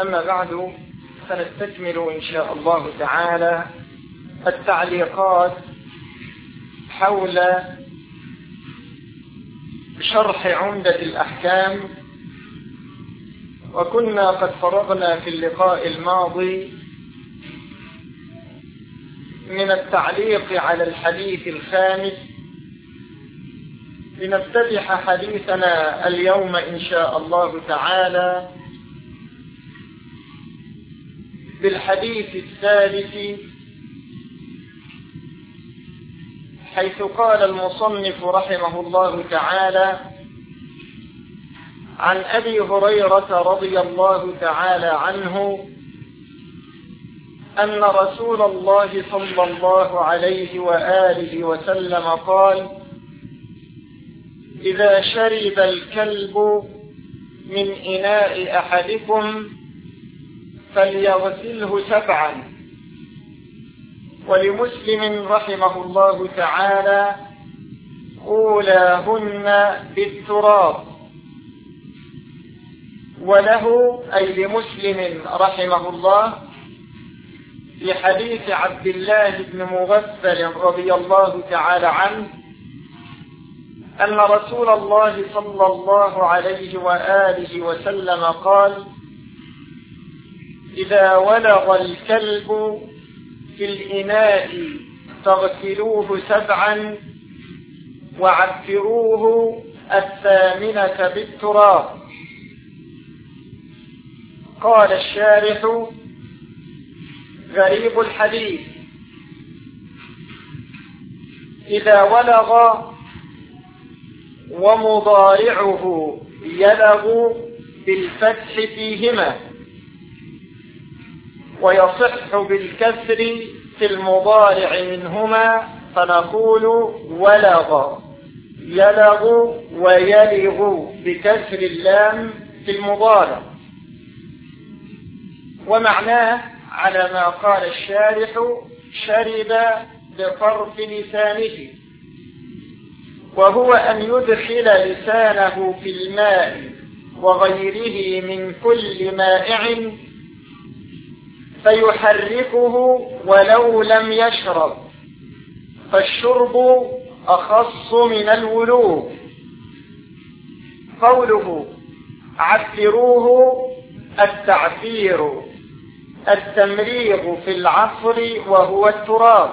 أما بعد سنستكمل إن شاء الله تعالى التعليقات حول شرح عمدة الأحكام. وكنا قد فرغنا في اللقاء الماضي من التعليق على الحديث الخامس. لنفتتح حديثنا اليوم إن شاء الله تعالى. بالحديث الثالث حيث قال المصنف رحمه الله تعالى عن أبي هريرة رضي الله تعالى عنه أن رسول الله صلى الله عليه وآله وسلم قال إذا شرب الكلب من إناء أحدكم فليغسله سبعا. ولمسلم رحمه الله تعالى أولاهن بالتراب. وله أي لمسلم رحمه الله في حديث عبد الله بن مغفل رضي الله تعالى عنه أن رسول الله صلى الله عليه وآله وسلم قال إذا ولغ الكلب في الإناء فاغسلوه سبعا وعفروه الثامنة بالتراب. قال الشارح غريب الحديث. إذا ولغ ومضارعه يلغ بالفتح فيهما. ويصح بالكسر في المضارع منهما فنقول ولغ. يلغ ويلغ بكسر اللام في المضارع. ومعناه على ما قال الشارح شرب بطرف لسانه. وهو أن يدخل لسانه في الماء وغيره من كل مائع فيحركه ولو لم يشرب. فالشرب أخص من الولوغ. قوله عفروه التعفير التمريغ في العصر وهو التراب.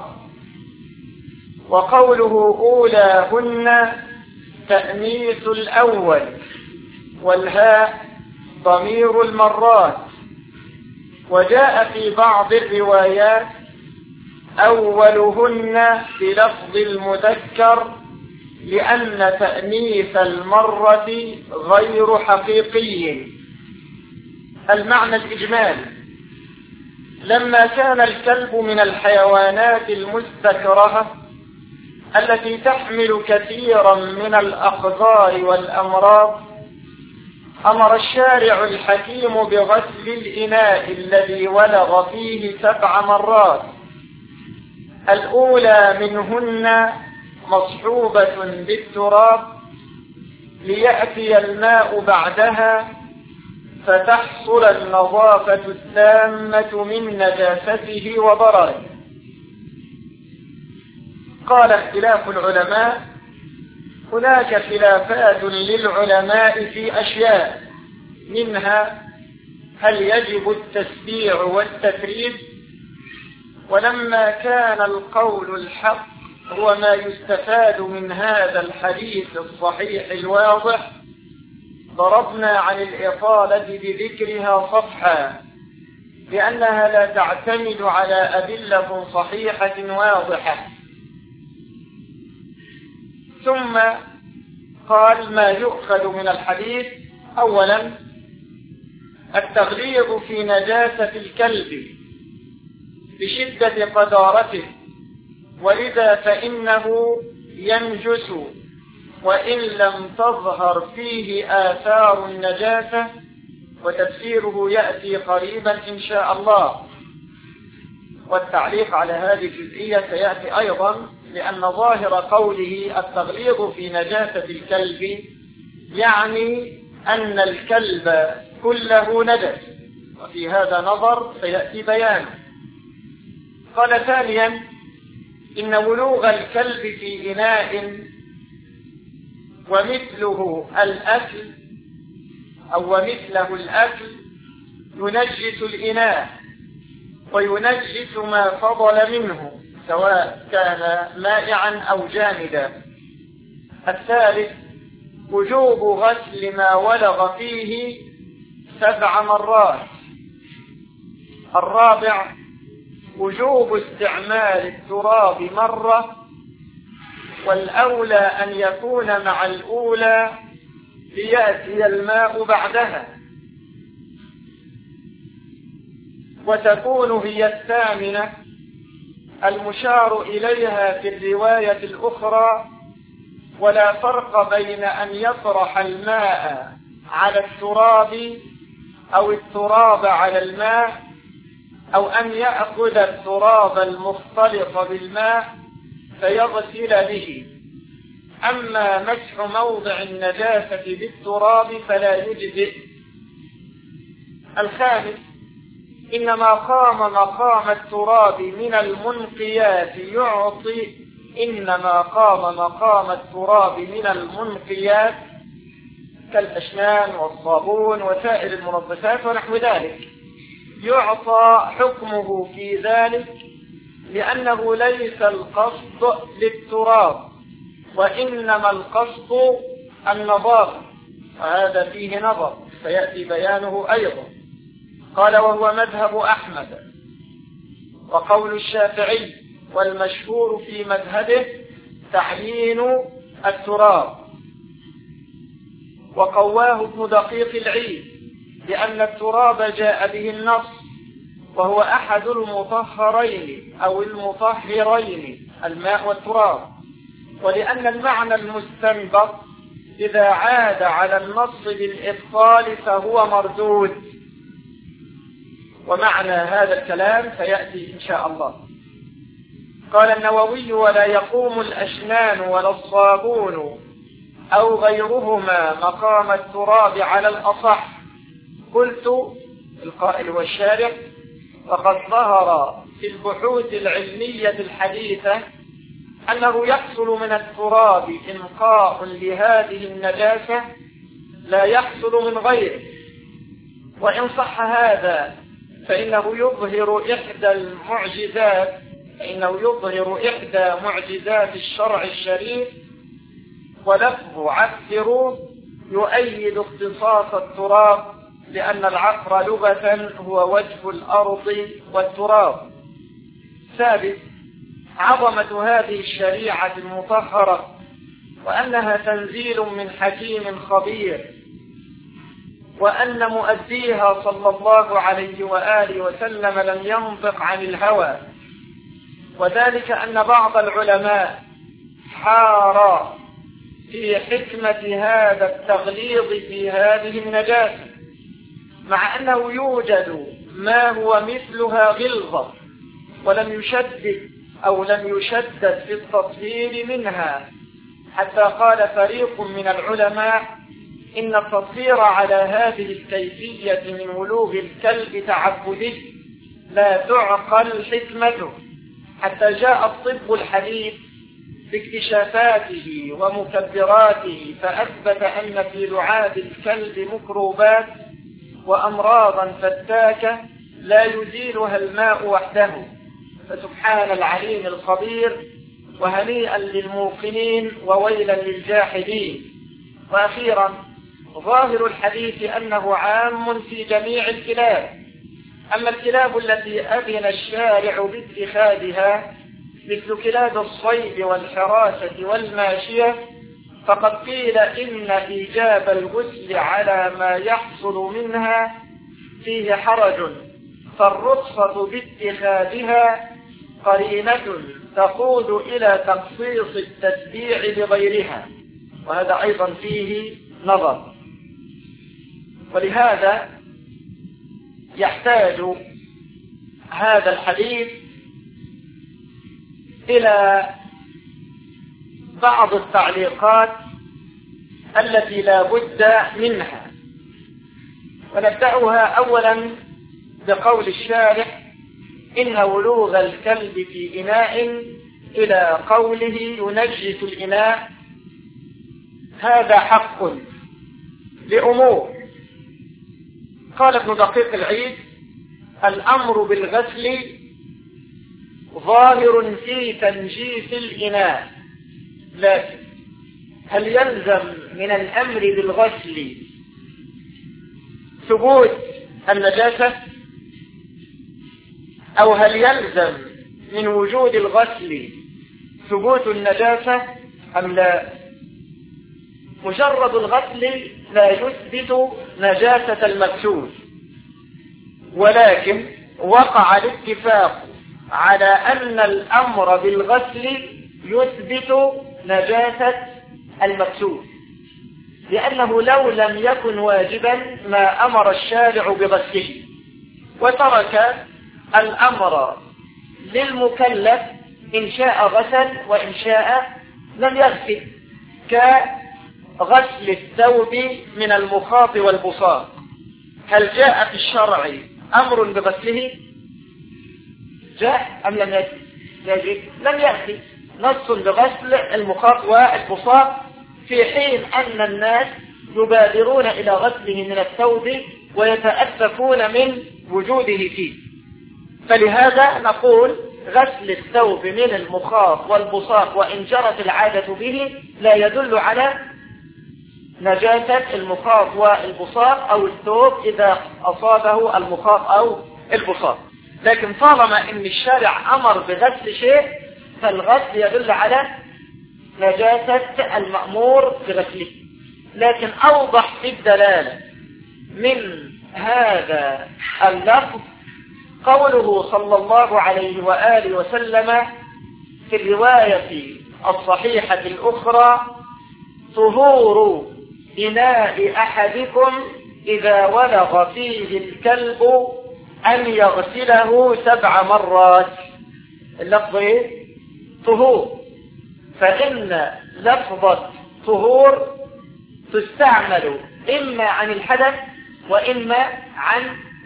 وقوله أولاهن تأنيث الأول والهاء ضمير المرات. وجاء في بعض الروايات أولهن بلفظ المذكر لأن تأنيث المرة غير حقيقي. المعنى الإجمالي لما كان الكلب من الحيوانات المستكرهة التي تحمل كثيرا من الأقدار والأمراض أمر الشارع الحكيم بغسل الإناء الذي ولغ فيه سبع مرات. الأولى منهن مصحوبة بالتراب ليأتي الماء بعدها فتحصل النظافة التامة من نجاسته وضرره قال اختلاف العلماء هناك خلافات للعلماء في أشياء منها هل يجب التسبيع والتفريد؟ ولما كان القول الحق هو ما يستفاد من هذا الحديث الصحيح الواضح ضربنا عن الإطالة بذكرها صفحا لأنها لا تعتمد على أدلة صحيحة واضحة. ثم قال ما يؤخذ من الحديث. أولا التغليظ في نجاسة الكلب بشدة قذارته. ولذا فإنه ينجس وإن لم تظهر فيه آثار النجاسة وتفسيره يأتي قريبا إن شاء الله. والتعليق على هذه الجزئية سيأتي أيضا لأن ظاهر قوله التغليظ في نجاسة الكلب يعني أن الكلب كله نجس وفي هذا نظر سيأتي بيانه قال ثانيا إن ولوغ الكلب في إناء ومثله الأكل أو ومثله الأكل ينجس الإناء وينجس ما فضل منه. سواء كان مائعا أو جامدا. الثالث وجوب غسل ما ولغ فيه سبع مرات. الرابع وجوب استعمال التراب مرة. والأولى أن يكون مع الأولى ليأتي الماء بعدها. وتكون هي الثامنة المشار إليها في الرواية الأخرى ولا فرق بين أن يطرح الماء على التراب أو التراب على الماء أو أن يأخذ التراب المختلط بالماء فيغسل به. أما مسح موضع النجاسة بالتراب فلا يجزئ. الخامس إنما قام مقام التراب من المنقيات يعطي إنما قام مقام التراب من المنقيات كالأشنان والصابون وسائر المنظفات ونحو ذلك. يعطى حكمه في ذلك لأنه ليس القصد للتراب وإنما القصد النظافة وهذا فيه نظر سيأتي بيانه أيضا. قال وهو مذهب أحمد وقول الشافعي والمشهور في مذهبه تعيين التراب وقواه ابن دقيق العيد لأن التراب جاء به النص وهو أحد المطهرين أو المطهرين الماء والتراب ولأن المعنى المستنبط إذا عاد على النص بالإبطال فهو مردود ومعنى هذا الكلام سيأتي إن شاء الله. قال النووي ولا يقوم الأشنان ولا الصابون أو غيرهما مقام التراب على الأصح. قلت القائل والشارع فقد ظهر في البحوث العلمية الحديثة أنه يحصل من التراب إنقاء لهذه النجاسة لا يحصل من غيره. وإن صح هذا فإنه يظهر إحدى المعجزات فإنه يظهر إحدى معجزات الشرع الشريف ولفظ عفر يؤيد اختصاص التراب لأن العفر لغة هو وجه الأرض والتراب. ثابت عظمة هذه الشريعة المطهرة وأنها تنزيل من حكيم خبير. وأن مؤديها صلى الله عليه وآله وسلم لم ينطق عن الهوى. وذلك أن بعض العلماء حار في حكمة هذا التغليظ في هذه النجاسة مع أنه يوجد ما هو مثلها غلظة ولم يشدد أو لم يشدد في التطهير منها. حتى قال فريق من العلماء إن التطهير على هذه الكيفية من ولوغ الكلب تعبدي لا تعقل حكمته. حتى جاء الطب الحديث باكتشافاته ومكبراته فأثبت أن في لعاب الكلب مكروبات وأمراضا فتاكة لا يزيلها الماء وحده. فسبحان العليم الخبير وهنيئا للموقنين وويلا للجاحدين. وأخيرا ظاهر الحديث أنه عام في جميع الكلاب. أما الكلاب التي أذن الشارع باتخاذها مثل كلاب الصيد والحراسة والماشية فقد قيل إن إيجاب الغسل على ما يحصل منها فيه حرج فالرخصة باتخاذها قرينة تقود إلى تخصيص التتبيع بغيرها وهذا أيضا فيه نظر. ولهذا يحتاج هذا الحديث إلى بعض التعليقات التي لا بد منها. ونبدأها أولا بقول الشارح إن ولوغ الكلب في إناء إلى قوله ينجس الإناء هذا حق لأمور. قال ابن دقيق العيد الأمر بالغسل ظاهر في تنجيس الإناء لكن هل يلزم من الأمر بالغسل ثبوت النجاسة؟ أو هل يلزم من وجود الغسل ثبوت النجاسة أم لا؟ مجرد الغسل لا يثبت نجاسة المغسول ولكن وقع الاتفاق على أن الأمر بالغسل يثبت نجاسة المغسول لأنه لو لم يكن واجبا ما أمر الشارع بغسله. وترك الأمر للمكلف إن شاء غسل وإن شاء لم يغسل. كغسل الثوب من المخاط والبصاق. هل جاء في الشرع أمر بغسله؟ جاء أم لم يجد. لم يأتي. نص بغسل المخاط والبصاق في حين أن الناس يبادرون إلى غسله من الثوب ويتأسفون من وجوده فيه. فلهذا نقول غسل الثوب من المخاط والبصاق وإن جرت العادة به لا يدل على نجاسة المخاط والبصاق أو الثوب إذا أصابه المخاط أو البصاق. لكن طالما أن الشارع أمر بغسل شيء فالغسل يدل على نجاسة المأمور بغسله. لكن أوضح في الدلالة من هذا اللفظ قوله صلى الله عليه وآله وسلم في الرواية الصحيحة الأخرى طهور إناء أحدكم إذا ولغ فيه الكلب أن يغسله سبع مرات اللفظ إيه؟ طهور فإن لفظة طهور تستعمل إما عن الحدث وإما عن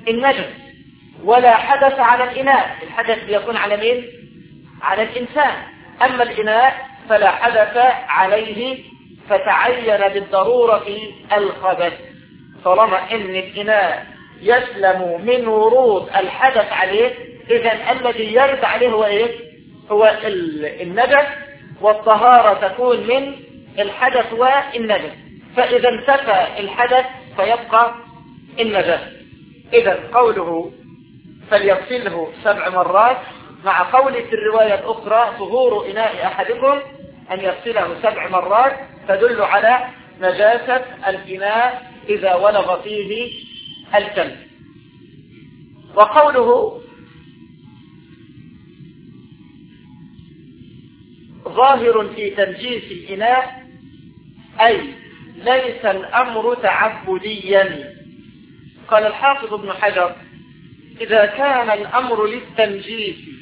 النجس ولا حدث على الإناء الحدث بيكون على مين؟ على الإنسان أما الإناء فلا حدث عليه فتعين بالضرورة الخبث. طالما إن الإناء يسلم من ورود الحدث عليه إذا الذي يرد عليه هو إيه؟ هو النجس والطهارة تكون من الحدث والنجس فإذا انتفى الحدث فيبقى النجس إذا قوله فليغسله سبع مرات مع قوله في الرواية الأخرى ظهور إناء أحدكم أن يغسله سبع مرات تدل على نجاسة الإناء إذا ولغ فيه الكلب. وقوله ظاهر في تنجيس الإناء أي ليس الأمر تعبديا. قال الحافظ ابن حجر إذا كان الأمر للتنجيس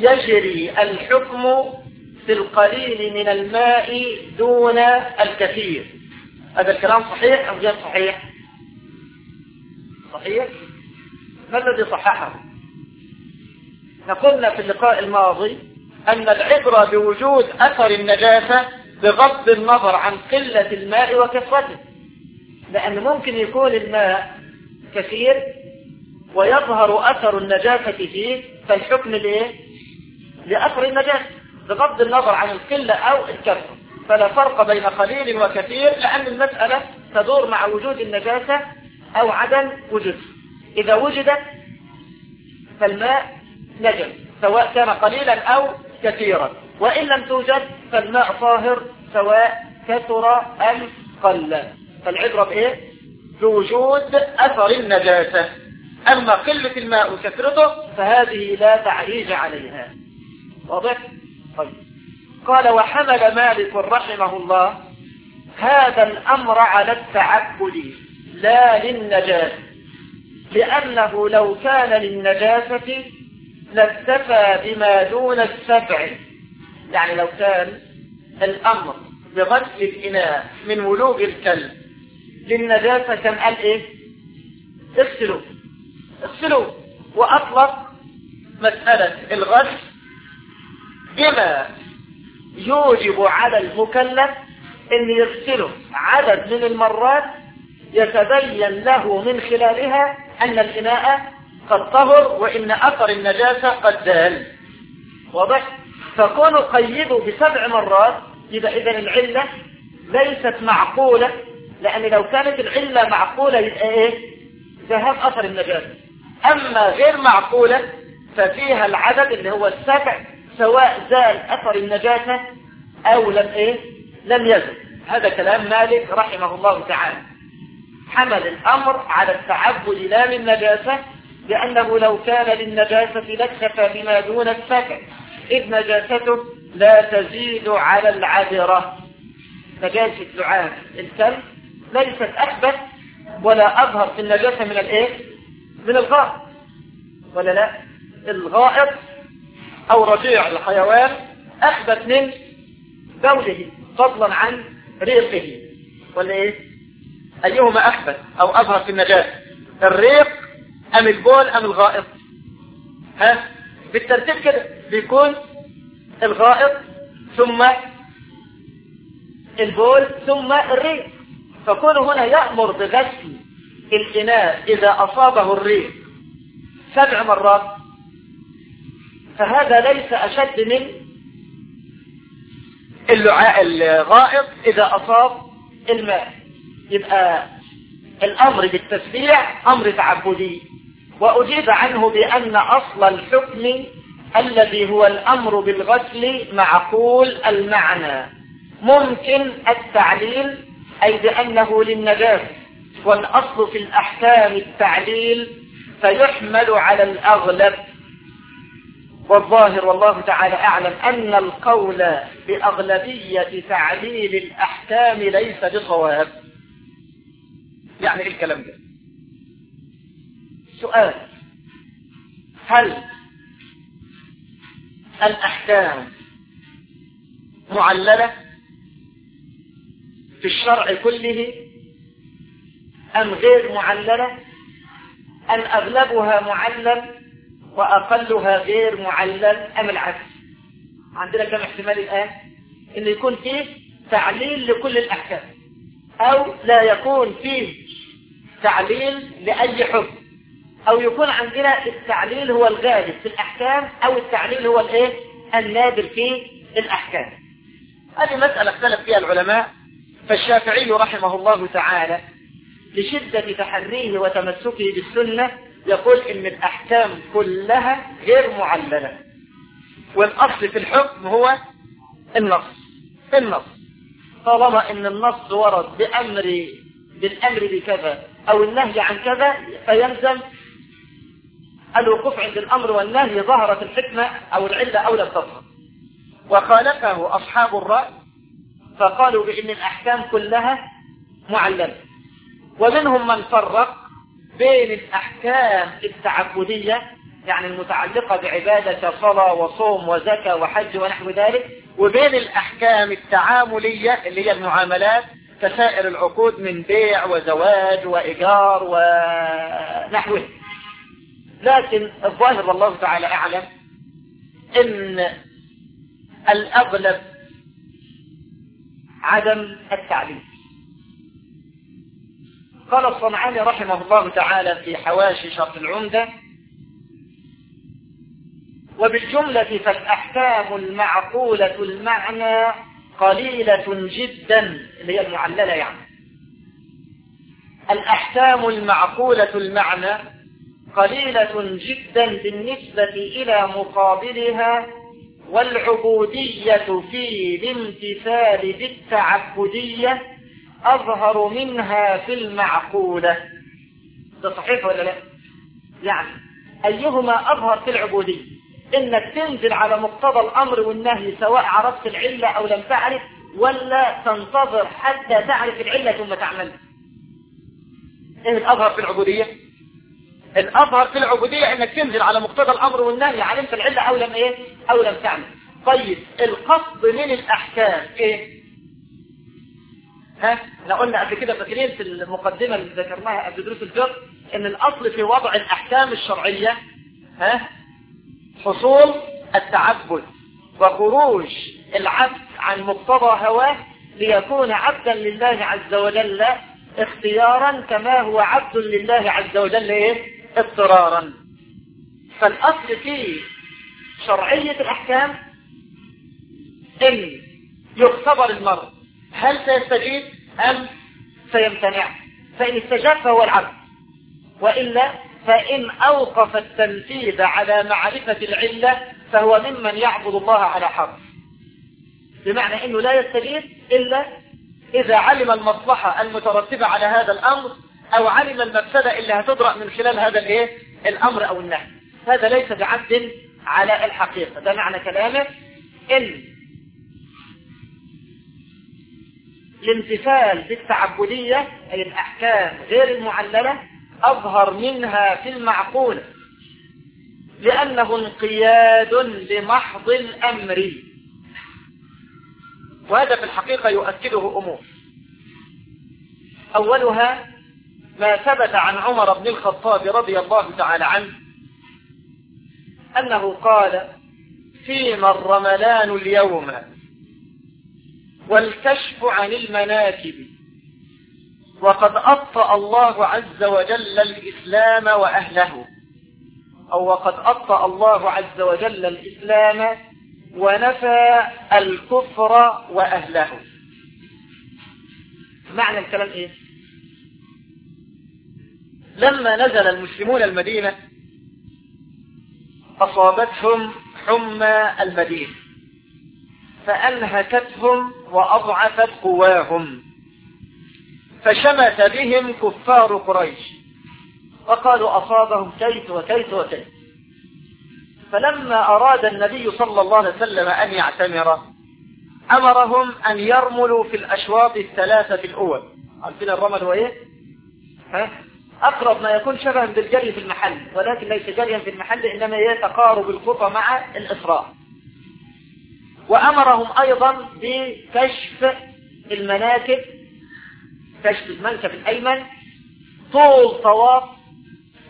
يجري الحكم في القليل من الماء دون الكثير. هذا الكلام صحيح أم غير صحيح؟ صحيح؟ ما الذي صححه؟ قلنا في اللقاء الماضي أن العبرة بوجود أثر النجاسة بغض النظر عن قلة الماء وكثرته. لأن ممكن يكون الماء كثير ويظهر أثر النجاسة فيه فالحكم ليه؟ لأثر النجاسة بغض النظر عن القلة أو الكثرة فلا فرق بين قليل وكثير لأن المسألة تدور مع وجود النجاسة أو عدم وجودها إذا وجدت فالماء نجم سواء كان قليلا أو كثيرا. وإن لم توجد فالماء طاهر سواء كثر أم قل. فالعبرة بإيه؟ بوجود أثر النجاسة أما قلة الماء وكثرته فهذه لا تعريج عليها. واضح؟ طيب. قال وحمل مالك رحمه الله هذا الأمر على التعبد لا للنجاسة لأنه لو كان للنجاسة لاكتفى بما دون السبع. يعني لو كان الأمر بغسل الإناء من ولوغ الكلب للنجاسة كان قال إيه؟ اغسلوا اغسلوا وأطلق مسألة الغسل بما يوجب على المكلف أن يغسله. عدد من المرات يتبين له من خلالها أن الإناء قد طهر وإن أثر النجاسة قد زال واضح؟ فكونوا قيدوا بسبع مرات يبقى اذا العلة ليست معقولة لأن لو كانت العلة معقولة يبقى إيه؟ ذهاب أثر النجاسة. أما غير معقولة ففيها العدد اللي هو السبع سواء زال أثر النجاسة أو لم إيه؟ لم يزل. هذا كلام مالك رحمه الله تعالى. حمل الأمر على التعبد لا للنجاسة لأنه لو كان للنجاسة لاكتفى بما دون السبع إذ نجاسته لا تزيد على العذرة. نجاسة لعاب الكلب ليست اخبث ولا أظهر في النجاسة من الإيه؟ من الغائط. ولا لا؟ الغائط أو رجيع الحيوان اخبث من بوله فضلا عن ريقه. ولا إيه؟ أيهما اخبث أو أظهر في النجاسة الريق أم البول أم الغائط؟ ها؟ بالترتيب كده بيكون الغائط ثم البول ثم الريق. فكون هنا يأمر بغسل الإناء إذا أصابه الريق سبع مرات فهذا ليس أشد من الغائط إذا أصاب الماء. يبقى الأمر بالتسبيع أمر تعبدي. وأجيب عنه بأن أصل الحكم الذي هو الأمر بالغسل معقول المعنى. ممكن التعليل أي بأنه للنجاة. والأصل في الأحكام التعليل فيحمل على الأغلب والظاهر والله تعالى أعلم أن القول بأغلبية تعليل الأحكام ليس بصواب يعني إيه الكلام ده؟ سؤال. هل الأحكام معللة في الشرع كله أم غير معللة؟ أم أغلبها معلل وأقلها غير معلل أم العكس؟ عندنا كم احتمال الآن؟ إن يكون فيه تعليل لكل الأحكام أو لا يكون فيه تعليل لأي حكم أو يكون عندنا التعليل هو الغالب في الأحكام أو التعليل هو الإيه؟ النادر في الأحكام. هذه مسألة اختلف فيها العلماء فالشافعي رحمه الله تعالى لشدة تحريه وتمسكه بالسنة يقول إن الأحكام كلها غير معللة. والأصل في الحكم هو النص. النص. طالما إن النص ورد بأمر بالأمر بكذا أو النهي عن كذا فيلزم الوقوف عند الأمر والنهي ظهرت الحكمة أو العلة أو لم تظهر. وخالفه أصحاب الرأي فقالوا بإن الأحكام كلها معللة. ومنهم من فرق بين الأحكام التعبدية يعني المتعلقة بعبادة كصلاة وصوم وزكاة وحج ونحو ذلك وبين الأحكام التعاملية اللي هي المعاملات كسائر العقود من بيع وزواج وإيجار ونحوه. لكن الظاهر والله تعالى أعلم إن الأغلب عدم التعليم. قال الصنعاني رحمه الله تعالى في حواشي شرط العمدة وبالجملة فالأحكام المعقولة المعنى قليلة جدا اللي هي المعللة يعني. الأحكام المعقولة المعنى قليلة جدا بالنسبة إلى مقابلها والعبودية في الامتثال بالتعبدية أظهر منها في المعقولة. ده صحيح ولا لا؟ يعني أيهما أظهر في العبودية؟ إنك تنزل على مقتضى الأمر والنهي سواء عرفت العلة أو لم تعرف ولا تنتظر حتى تعرف العلة ثم تعمل إيه الأظهر في العبودية؟ الأظهر في العبودية إنك تنزل على مقتضى الأمر والنهي علمت العلة أو لم إيه؟ أو لم تعمل. طيب القصد من الأحكام إيه؟ ها إحنا قلنا قبل كده فاكرين في المقدمة اللي ذكرناها قبل دروس الفقه إن الأصل في وضع الأحكام الشرعية ها حصول التعبد وخروج العبد عن مقتضى هواه ليكون عبدا لله عز وجل اختيارا كما هو عبد لله عز وجل إيه؟ اضطرارا. فالأصل في شرعية الأحكام إن يختبر المرء هل سيستجيب أم سيمتنع؟ فإن استجاب فهو العبد. وإلا فإن أوقف التنفيذ على معرفة العلة فهو ممن يعبد الله على حرف. بمعنى أنه لا يستجيب إلا إذا علم المصلحة المترتبة على هذا الأمر أو علم المفسدة اللي هتدرأ من خلال هذا الإيه؟ الأمر أو النهي. هذا ليس بعبد على الحقيقة. ده معنى كلامه إن الامتثال بالتعبدية أي الأحكام غير المعللة أظهر منها في المعقول. لأنه انقياد لمحض الأمر. وهذا في الحقيقة يؤكده أمور. أولها ما ثبت عن عمر بن الخطاب رضي الله تعالى عنه أنه قال فيما الرملان اليوم؟ والكشف عن المناكب. وقد أبطأ الله عز وجل الإسلام وأهله. أو وقد أبطأ الله عز وجل الإسلام ونفى الكفر وأهله. معنى الكلام إيه؟ لما نزل المسلمون المدينة أصابتهم حمى المدينة. فأنهكتهم وأضعفت قواهم فشمت بهم كفار قريش وقالوا أصابهم كيت وكيت وكيت فلما أراد النبي صلى الله عليه وسلم أن يعتمر أمرهم أن يرملوا في الأشواط الثلاثة الأول عارفين الرمل هو إيه؟ ها؟ أقرب ما يكون شبها بالجري في المحل ولكن ليس جريا في المحل إنما يتقارب الخطى مع الإسراء وأمرهم أيضا بكشف المناكب كشف المنكب الأيمن طول طواف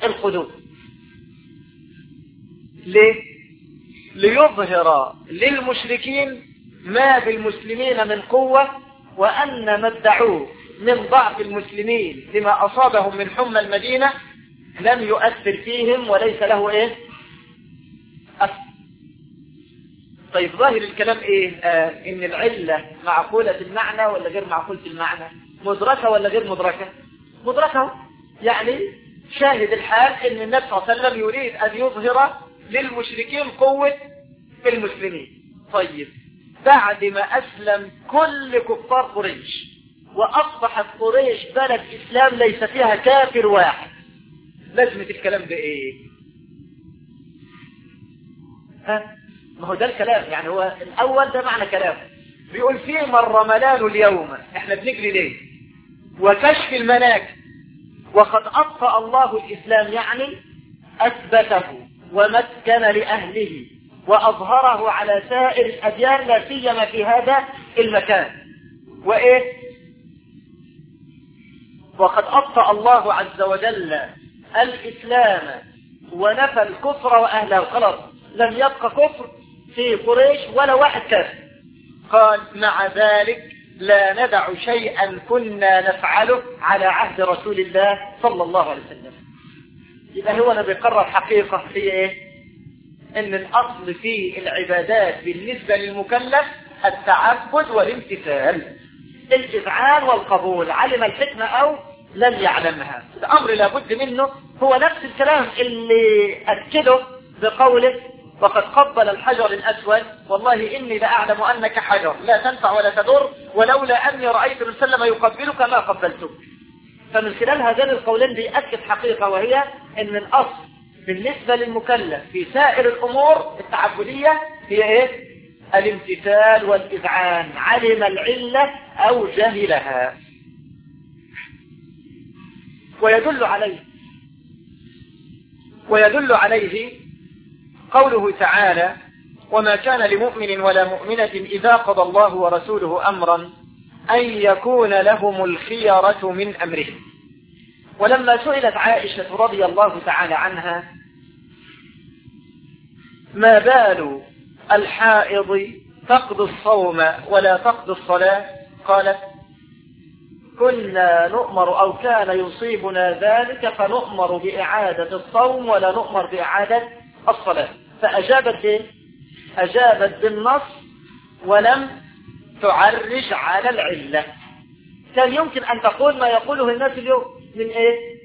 القدوم. ليه؟ ليظهر للمشركين ما بالمسلمين من قوة وأن ما ادعوه من ضعف المسلمين لما أصابهم من حمى المدينة لم يؤثر فيهم وليس له إيه؟ أثر. طيب ظاهر الكلام إيه؟ آه إن العلة معقولة المعنى ولا غير معقولة المعنى؟ مدركة ولا غير مدركة؟ مدركة. يعني شاهد الحال إن النبي صلى الله عليه وسلم يريد أن يظهر للمشركين قوة المسلمين. طيب بعد ما أسلم كل كفار قريش وأصبحت قريش بلد إسلام ليس فيها كافر واحد. لازمة الكلام ده إيه ها؟ ما هو ده الكلام يعني هو الأول ده معنى كلامه بيقول فيما الرملان اليوم. إحنا بنجري ليه؟ وكشف المناكب وقد أطفأ الله الإسلام يعني أثبته ومكن لأهله وأظهره على سائر الأديان لا سيما في هذا المكان. وإيه؟ وقد أطفأ الله عز وجل الإسلام ونفى الكفر وأهله. خلاص لم يبقى كفر في قريش ولا واحد كافر. قال مع ذلك لا ندع شيئا كنا نفعله على عهد رسول الله صلى الله عليه وسلم. يبقى هو أنا بيقرر حقيقة في إيه؟ إن الأصل في العبادات بالنسبة للمكلف التعبد والامتثال. الإذعان والقبول. علم الحكمة أو لم يعلمها. الأمر لابد منه هو نفس الكلام اللي أكده بقوله وقد قبل الحجر الأسود. والله إني لأعلم أنك حجر. لا تنفع ولا تضر. ولولا أني رأيت النبي يقبلك ما قبلتك. فمن خلال هذين القولين بيأكد حقيقة وهي أن الأصل بالنسبة للمكلف في سائر الأمور التعبدية هي إيه؟ الامتثال والإذعان. علم العلة أو جهلها. ويدل عليه. ويدل عليه قوله تعالى وما كان لمؤمن ولا مؤمنة إذا قضى الله ورسوله أمرا أن يكون لهم الخيرة من أمرهم. ولما سئلت عائشة رضي الله تعالى عنها ما بال الحائض تقضي الصوم ولا تقضي الصلاة؟ قالت كنا نؤمر أو كان يصيبنا ذلك فنؤمر بإعادة الصوم ولا نؤمر بإعادة الصلاة. فأجابت إيه؟ أجابت بالنص ولم تعرج على العلة. كان يمكن أن تقول ما يقوله الناس اليوم من إيه؟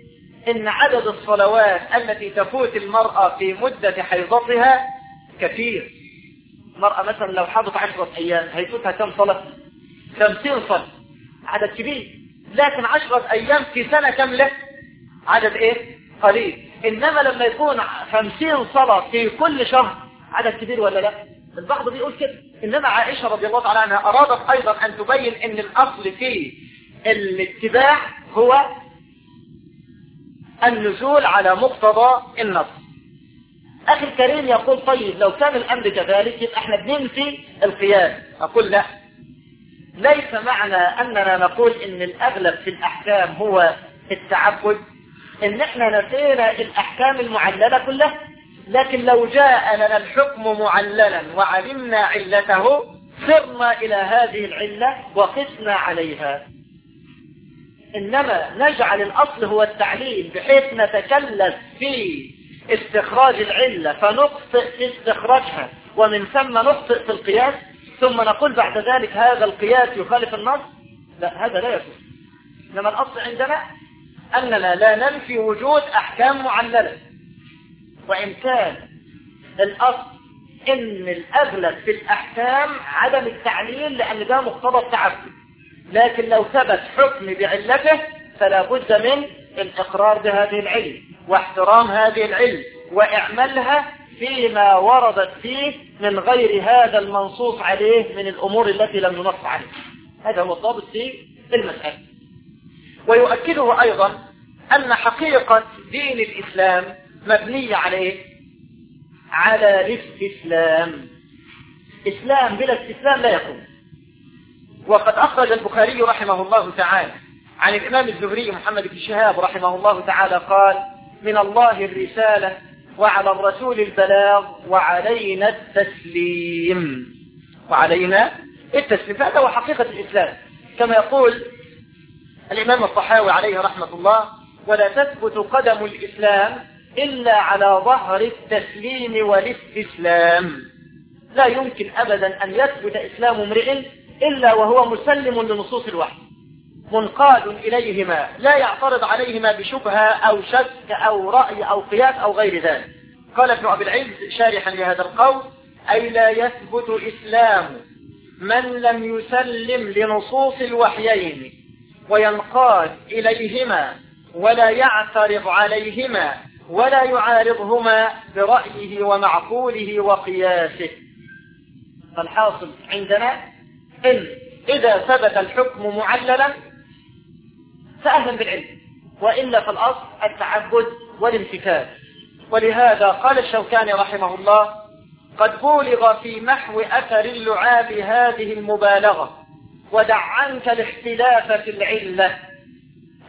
إن عدد الصلوات التي تفوت المرأة في مدة حيضتها كثير. المرأة مثلا لو حاضت عشرة أيام هيفوتها كم صلاة؟ خمسين صلاة. عدد كبير. لكن عشرة أيام في سنة كاملة عدد إيه؟ قليل. إنما لما يكون خمسين صلاة في كل شهر عدد كبير ولا لا؟ البعض بيقول كده. إنما عائشة رضي الله تعالى عنها أرادت أيضا أن تبين أن الأصل في الاتباع هو النزول على مقتضى النص. أخي الكريم يقول طيب لو كان الأمر كذلك يبقى إحنا بننفي القياس أقول لا. ليس معنى أننا نقول إن الأغلب في الأحكام هو التعبد. إن إحنا نسينا الأحكام المعللة كلها لكن لو جاء لنا الحكم معللا وعلمنا علته صرنا إلى هذه العلة وقسنا عليها. إنما نجعل الأصل هو التعليل بحيث نتكلف في استخراج العلة فنخطئ في استخراجها ومن ثم نخطئ في القياس ثم نقول بعد ذلك هذا القياس يخالف النص؟ لا هذا لا يكون إنما الأصل عندنا أننا لا ننفي وجود أحكام معللة. وإن كان الأصل إن الأغلب في الأحكام عدم التعليل لأن ده مقتضى التعبد. لكن لو ثبت حكم بعلته فلا بد من الإقرار بهذه العلم واحترام هذه العلم وإعملها فيما وردت فيه من غير هذا المنصوص عليه من الأمور التي لم ينص عليه هذا هو الضابط في المسألة. ويؤكده أيضا أن حقيقة دين الإسلام مبنية على إيه؟ على الاستسلام إسلام. بلا استسلام لا يكون وقد أخرج البخاري رحمه الله تعالى عن الإمام الزهري محمد بن شهاب رحمه الله تعالى قال من الله الرسالة وعلى الرسول البلاغ وعلينا التسليم. وعلينا التسليم. فهذا هو حقيقة الإسلام. كما يقول الإمام الطحاوي عليه رحمة الله ولا تثبت قدم الإسلام إلا على ظهر التسليم والاستسلام. لا يمكن أبدا أن يثبت إسلام امرئ إلا وهو مسلم لنصوص الوحي منقاد إليهما لا يعترض عليهما بشبهة أو شك أو رأي أو قياس أو غير ذلك. قال ابن أبي العز شارحا لهذا القول أي لا يثبت إسلام من لم يسلم لنصوص الوحيين وينقاد إليهما ولا يعترض عليهما ولا يعارضهما برأيه ومعقوله وقياسه. فالحاصل عندنا إن إذا ثبت الحكم معللا فأهلا بالعلم وإلا فالأصل التعبد والامتثال. ولهذا قال الشوكاني رحمه الله قد بولغ في محو أثر اللعاب هذه المبالغة ودع عنك الاختلاف في العلة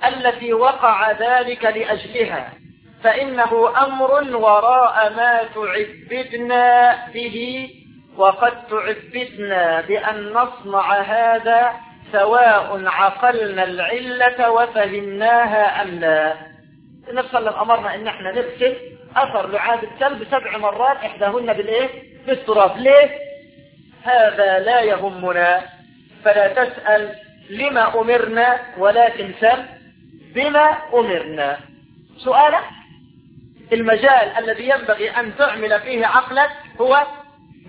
التي وقع ذلك لأجلها فإنه أمر وراء ما تعبدنا به وقد تعبدنا بأن نصنع هذا سواء عقلنا العلة وفهمناها أم لا النبي صلى الله أمرنا أن إحنا نغسل أثر لعاب الكلب سبع مرات إحداهن بالإيه؟ بالتراب ليه؟ هذا لا يهمنا فلا تسأل لما أمرنا ولكن سل بما أمرنا. سؤالك؟ المجال الذي ينبغي أن تعمل فيه عقلك هو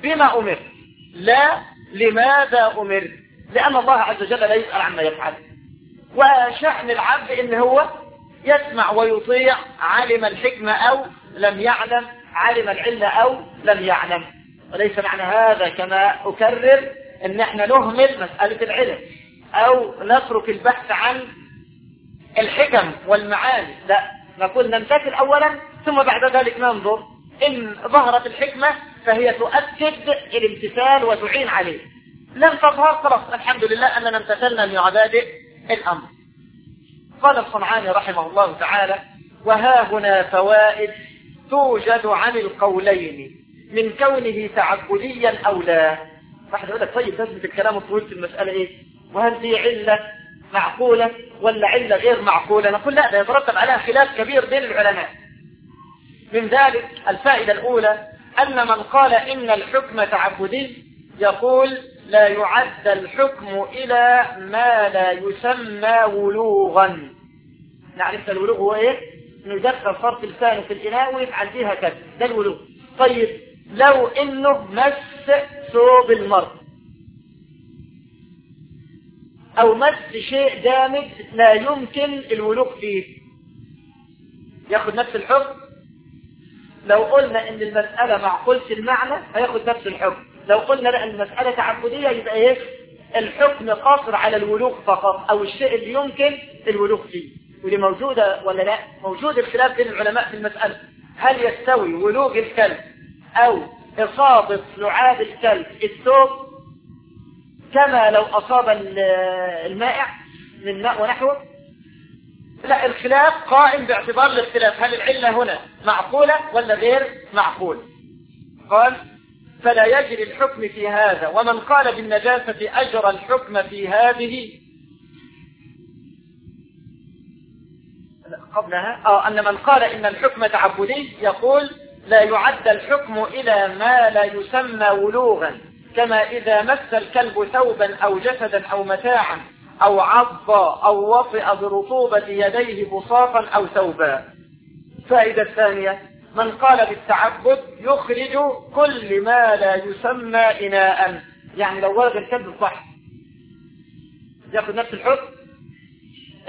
بما أمر لا لماذا أمر لأن الله عز وجل لا يسأل عما يفعل. وشأن العبد إن هو يسمع ويطيع علم الحكمة أو لم يعلم علم العلة أو لم يعلم. وليس معنى هذا كما أكرر إن إحنا نهمل مسألة العلم أو نترك البحث عن الحكم والمعاني. لا نقول نمتثل اولا ثم بعد ذلك ننظر إن ظهرت الحكمة فهي تؤكد الامتثال وتعين عليه. لم تظهر خلاص الحمد لله أننا امتثلنا لمبادئ الأمر. قال الصنعاني رحمه الله تعالى وها هنا فوائد توجد عن القولين من كونه تعبديا أو لا واحد يقول لك طيب تثبت الكلام الطويل في المسألة إيه؟ وهل دي علة معقولة ولا علة غير معقولة؟ نقول لا ده يترتب عليها خلاف كبير بين العلماء. من ذلك الفائدة الأولى أن من قال إن الحكم تعبدي يقول لا يعد الحكم إلى ما لا يسمى ولوغا. نعرف الولوغ هو إيه؟ يدخل صرف لسانه في الإناء ويفعل فيها كذا. ده الولوغ. طيب لو إنه مس ثوب المرء أو مس شيء جامد لا يمكن الولوغ فيه. ياخد نفس الحكم. لو قلنا إن المسألة معقولة المعنى هياخد نفس الحكم. لو قلنا لا المسألة تعبدية يبقى إيه؟ الحكم قاصر على الولوغ فقط أو الشيء اللي يمكن الولوغ فيه. ودي موجودة ولا لا؟ موجود الخلاف بين العلماء في المسألة. هل يستوي ولوغ الكلب أو إصابة لعاب الكلب الثوب كما لو أصاب المائع من ماء ونحوه. لا الخلاف قائم باعتبار الاختلاف. هل العلة هنا معقولة ولا غير معقول قال فلا يجري الحكم في هذا ومن قال بالنجاسة أجرى الحكم في هذه. قبلها آه أن من قال إن الحكم تعبدي يقول لا يعد الحكم إلى ما لا يسمى ولوغا كما إذا مس الكلب ثوبا أو جسدا أو متاعا أو عض أو وطئ برطوبة يديه بساطا أو ثوبا. فائدة الثانية من قال بالتعبد يخرج كل ما لا يسمى إناء. يعني لو ورد الكلب الصح يأخذ نفس الحكم.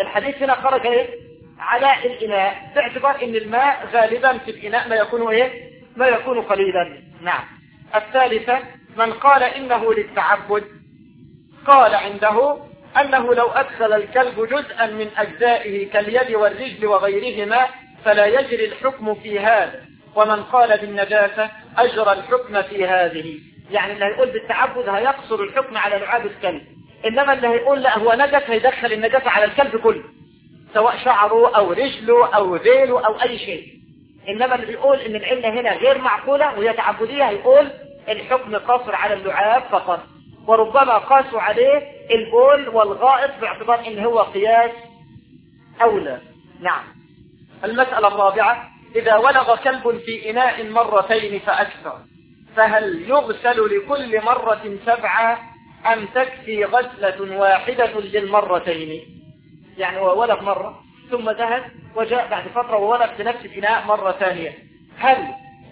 الحديث هنا خرج إيه؟ على الإناء باعتبار إن الماء غالبا في الإناء ما يكون إيه؟ ما يكون قليلا. نعم. الثالثة من قال إنه للتعبد قال عنده أنه لو أدخل الكلب جزءا من أجزائه كاليد والرجل وغيرهما فلا يجري الحكم في هذا. ومن قال بالنجاسة أجرى الحكم في هذه. يعني اللي هيقول بالتعبد هيقصر الحكم على لعاب الكلب. إنما اللي هيقول لا هو نجس هيدخل النجاسة على الكلب كله. سواء شعره أو رجله أو ذيله أو أي شيء. إنما اللي بيقول إن العلة هنا غير معقولة وهي تعبدية هيقول الحكم قاصر على اللعاب فقط. وربما قاسوا عليه البول والغائط باعتبار إن هو قياس أولى. نعم. المسألة الرابعة إذا ولغ كلب في إناء مرتين فأكثر فهل يغسل لكل مرة سبعة أم تكفي غسلة واحدة للمرتين؟ يعني هو ولد مرة ثم ذهب وجاء بعد فترة وولد في نفس الإناء مرة ثانية. هل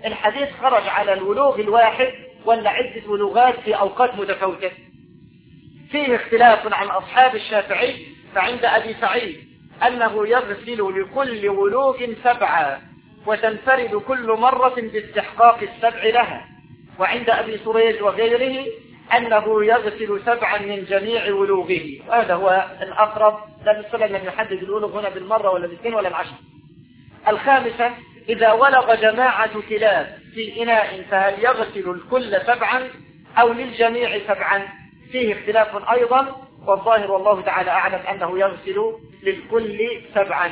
الحديث خرج على الولوغ الواحد ولا عدة ولوغات في أوقات متفاوتة؟ فيه اختلاف عن أصحاب الشافعي فعند أبي سعيد أنه يغسل لكل ولوغ سبعة وتنفرد كل مرة باستحقاق السبع لها. وعند أبي سريج وغيره أنه يغسل سبعا من جميع ولوغه. وهذا هو الأقرب لا نسأل لم يحدد الولوغ هنا بالمرة ولا بالاثنين ولا العشر الخامسة إذا ولغ جماعة كلاب في إناء فهل يغسل الكل سبعا أو للجميع سبعا؟ فيه اختلاف أيضا والظاهر والله تعالى أعلم أنه يغسل للكل سبعا.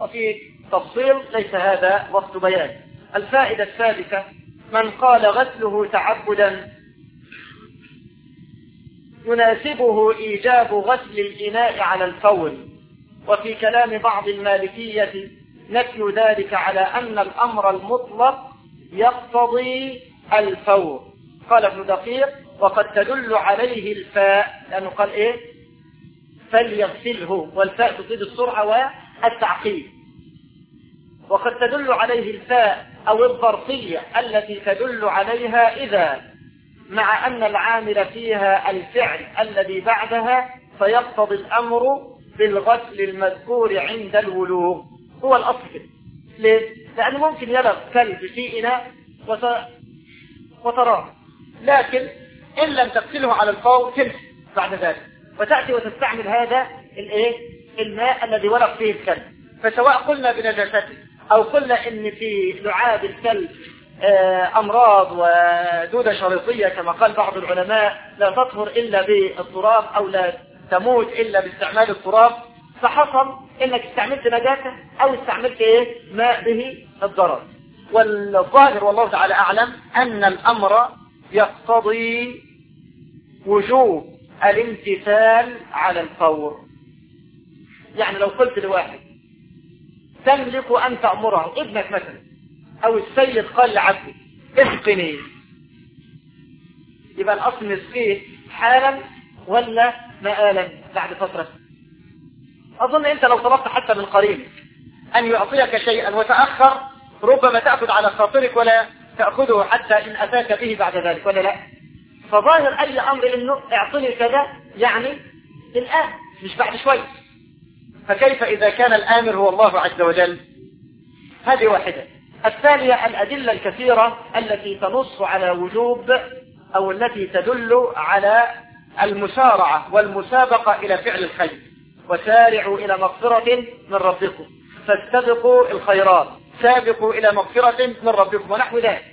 وفي تفصيل ليس هذا وقت بيان. الفائدة الثالثة من قال غسله تعبدا يناسبه إيجاب غسل الإناء على الفور. وفي كلام بعض المالكية نفي ذلك على أن الأمر المطلق يقتضي الفور. قال ابن دقيق وقد تدل عليه الفاء لأنه قال إيه؟ فليغسله. والفاء تفيد السرعة والتعقيد. وقد تدل عليه الفاء أو الظرفية التي تدل عليها إذا مع أن العامل فيها الفعل الذي بعدها فيقتضي الأمر بالغسل المذكور عند الولوغ. هو الأصل. ليه؟ لأنه ممكن يلغ كلب في إناء وت... وتراه. لكن إن لم تغسله على الفور تمشي بعد ذلك. وتأتي وتستعمل هذا الإيه؟ الماء الذي ولغ فيه الكلب. فسواء قلنا بنجاسته أو قلنا إن في لعاب الكلب أمراض ودودة شريطية كما قال بعض العلماء لا تطهر إلا بالتراب أو لا تموت إلا باستعمال التراب. فحصل إنك استعملت نجاسة أو استعملت إيه؟ ماء به الضرر. والظاهر والله تعالى أعلم أن الأمر يقتضي وجوب الامتثال على الفور. يعني لو قلت لواحد تملك أن تأمره ابنك مثلا أو السيد قال لعبده اسقني يبقى الأصل نسقيه حالا ولا مآلا بعد فترة. أظن أنت لو طلبت حتى من قريب أن يعطيك شيئا وتأخر ربما تأخذ على خاطرك ولا تأخذه حتى إن أتاك به بعد ذلك ولا لا؟ فظاهر أي أمر إنه اعطني كذا يعني الآن مش بعد شوي. فكيف إذا كان الآمر هو الله عز وجل؟ هذه واحدة. الثانية الأدلة الكثيرة التي تنص على وجوب أو التي تدل على المسارعة والمسابقة إلى فعل الخير. وسارعوا إلى مغفرة من ربكم. فاستبقوا الخيرات. سابقوا إلى مغفرة من ربكم ونحو ذلك.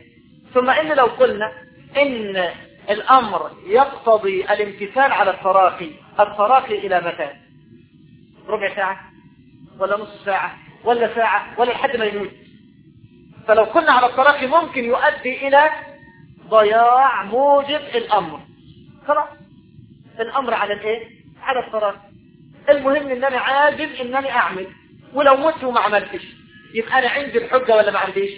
ثم إن لو قلنا إن الأمر يقتضي الامتثال على التراخي التراخي إلى متى؟ ربع ساعة ولا نصف ساعة ولا ساعة ولا لحد ما يموت. فلو قلنا على التراخي ممكن يؤدي إلى ضياع موجب الأمر. خلاص الأمر على الإيه؟ على التراخي المهم إن أنا عاجز إن أنا أعمل. ولو مت وما عملتش يبقى أنا عندي الحجة ولا ما عنديش؟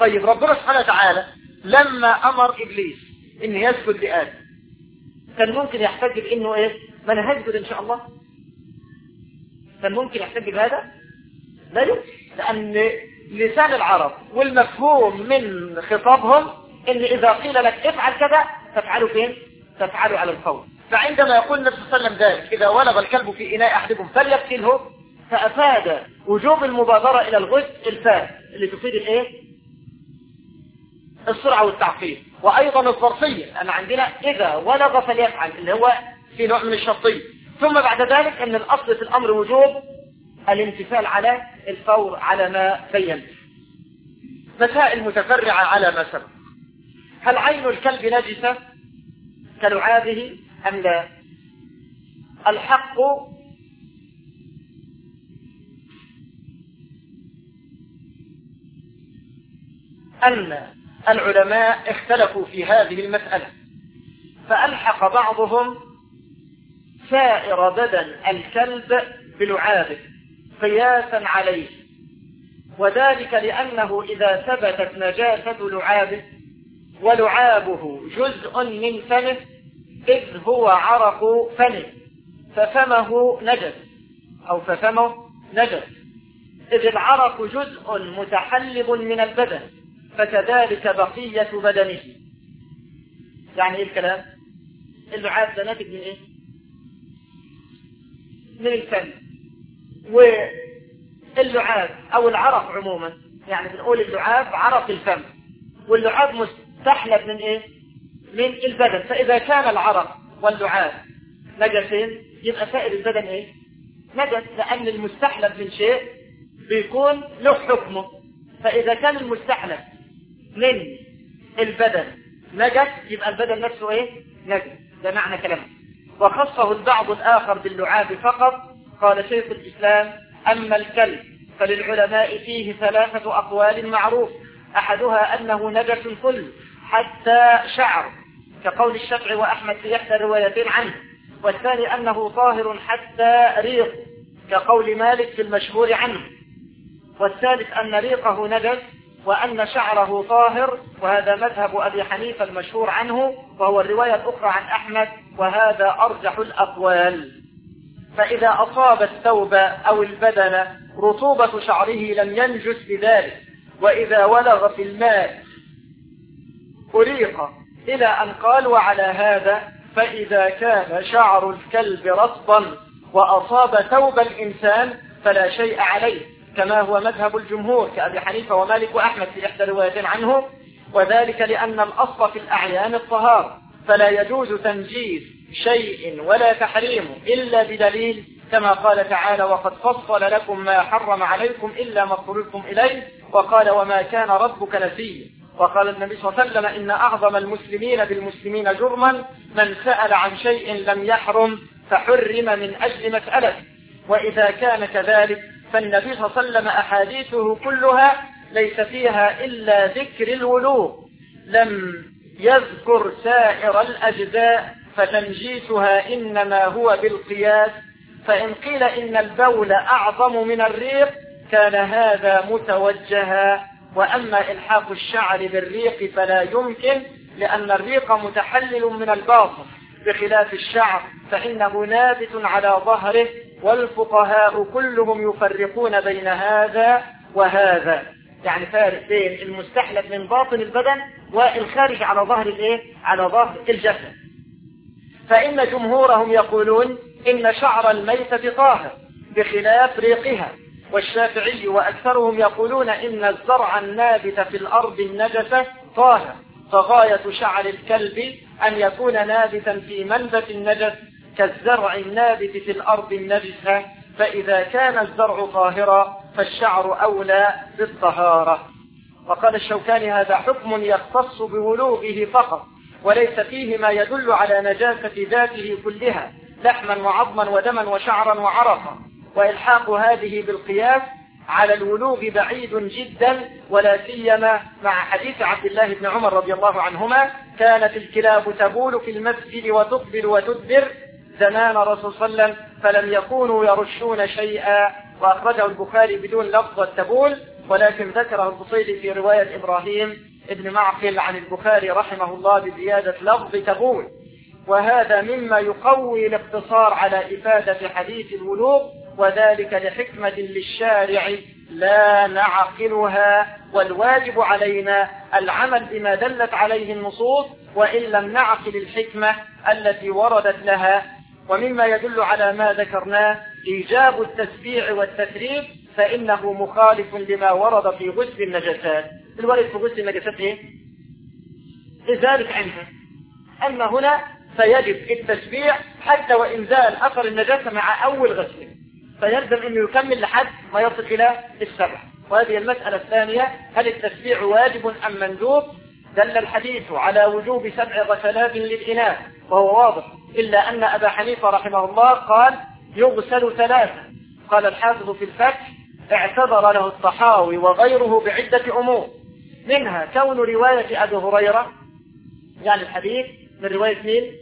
طيب ربنا سبحانه وتعالى لما أمر إبليس إن يسجد لآدم كان ممكن يحتج بإنه إيه؟ ما أنا هسجد إن شاء الله. كان ممكن يحتج بهذا لا يمكن لأن لسان العرب والمفهوم من خطابهم إن إذا قيل لك افعل كذا تفعله فين؟ تفعله على الفور فعندما يقول النبي صلى الله عليه وسلم ذلك إذا ولغ الكلب في إناء أحدكم فليغسله فأفاد وجوب المبادرة إلى الغسل الفاء اللي تفيد الإيه؟ السرعة والتعقيد. وأيضا الظرفية أن عندنا إذا ولغ فليفعل اللي هو في نوع من الشرطية. ثم بعد ذلك أن الأصل في الأمر وجوب الامتثال على الفور على ما بين مسائل متفرعة على ما سبق. هل عين الكلب نجسة؟ كلعابه أم لا؟ الحق أن العلماء اختلفوا في هذه المسألة. فألحق بعضهم سائر بدن الكلب بلعابه. قياسا عليه. وذلك لأنه إذا ثبتت نجاسة لعابه ولعابه جزء من فمه إذ هو عرق فمه ففمه نجس أو ففمه نجس. إذ العرق جزء متحلب من البدن فكذلك بقية بدنه. يعني إيه الكلام؟ اللعاب ده ناتج من إيه؟ من الفم. واللعاب أو العرق عموما. يعني بنقول اللعاب عرق الفم. واللعاب مستحلب من إيه؟ من البدن. فإذا كان العرق واللعاب نجسين يبقى سائر البدن إيه؟ نجس لأن المستحلب من شيء بيكون له حكمه. فإذا كان المستحلب من البدن نجس يبقى البدن نفسه إيه؟ نجس. ده معنى كلامه. وخصه البعض الآخر باللعاب فقط قال شيخ الإسلام أما الكلب فللعلماء فيه ثلاثة أقوال معروف أحدها أنه نجس كل حتى شعر كقول الشافعي وأحمد في إحدى الروايتين عنه والثاني أنه طاهر حتى ريق كقول مالك في المشهور عنه والثالث أن ريقه نجس وأن شعره طاهر وهذا مذهب أبي حنيفة المشهور عنه وهو الرواية الأخرى عن أحمد وهذا أرجح الأقوال. فإذا أصاب الثوب أو البدن رطوبة شعره لم ينجس بذلك وإذا ولغ في الماء أريق. إلى أن قال وعلى هذا فإذا كان شعر الكلب رطبا وأصاب ثوب الإنسان فلا شيء عليه كما هو مذهب الجمهور كأبي حنيفة ومالك وأحمد في إحدى روايتين عنه وذلك لأن الأصل في الأعيان الطهارة فلا يجوز تنجيز شيء ولا تحريمه إلا بدليل كما قال تعالى وقد فصل لكم ما حرم عليكم إلا ما اضطررتم إليه وقال وما كان ربك نسيا وقال النبي صلى الله عليه وسلم إن أعظم المسلمين بالمسلمين جرما من سأل عن شيء لم يحرم فحرم من أجل مسألة. وإذا كان كذلك فالنبي صلى الله عليه وسلم أحاديثه كلها ليس فيها إلا ذكر الولوغ لم يذكر سائر الأجزاء فتنجيسها إنما هو بالقياس فإن قيل إن البول أعظم من الريق كان هذا متوجها. وأما إلحاق الشعر بالريق فلا يمكن لأن الريق متحلل من الباطن. بخلاف الشعر فإنه نابت على ظهره والفقهاء كلهم يفرقون بين هذا وهذا. يعني فارق بين المستحلب من باطن البدن والخارج على ظهر الإيه؟ على ظهر الجسد. فإن جمهورهم يقولون إن شعر الميتة طاهر بخلاف ريقها. والشافعي وأكثرهم يقولون إن الزرع النابت في الأرض النجسة طاهر. فغاية شعر الكلب أن يكون نابتا في منبت النجس كالزرع النابت في الأرض النجسة. فإذا كان الزرع طاهرا فالشعر أولى بالطهارة. وقال الشوكاني هذا حكم يختص بولوغه فقط. وليس فيه ما يدل على نجاسة ذاته كلها لحما وعظما ودما وشعرا وعرقا وإلحاق هذه بالقياس على الولوغ بعيد جدا ولا سيما مع حديث عبد الله بن عمر رضي الله عنهما كانت الكلاب تبول في المسجد وتقبل وتدبر زمان رسول صلى الله عليه وسلم فلم يكونوا يرشون شيئا. وأخرجه البخاري بدون لفظ التبول ولكن ذكره البصيري في رواية إبراهيم ابن معقل عن البخاري رحمه الله بزيادة لفظ تبول وهذا مما يقوي الاقتصار على إفادة حديث الولوغ وذلك لحكمة للشارع لا نعقلها والواجب علينا العمل بما دلت عليه النصوص وإن لم نعقل الحكمة التي وردت لها. ومما يدل على ما ذكرناه إيجاب التسبيع والتثريب فإنه مخالف لما ورد في غسل النجسات الورد في إيه؟ لذلك عنها أما هنا فيجب التسبيع حتى وإن زال أثر النجاسة مع أول غسل. فيلزم أنه يكمل لحد ما يصل إلى السبع. وهذه المسألة الثانية هل التسبيع واجب أم مندوب؟ دل الحديث على وجوب سبع غسلات للإناث وهو واضح. إلا أن أبا حنيفة رحمه الله قال يغسل ثلاثة. قال الحافظ في الفتح اعتذر له الطحاوي وغيره بعدة أمور. منها كون رواية أبي هريرة يعني الحديث من رواية مين؟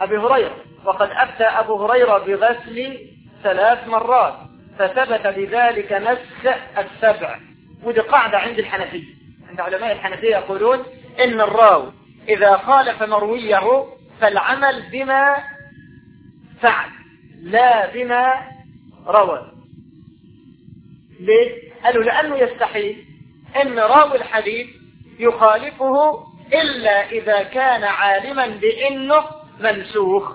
أبي هريرة. وقد أفتى أبو هريرة بغسل ثلاث مرات فثبت بذلك نسخ السبع. ودي قاعدة عند الحنفية. عند علماء الحنفية يقولون إن الراوي إذا خالف مرويه فالعمل بما فعل لا بما روى. ليه؟ قالوا لأنه يستحيل. أن راوي الحديث يخالفه إلا إذا كان عالما بأنه منسوخ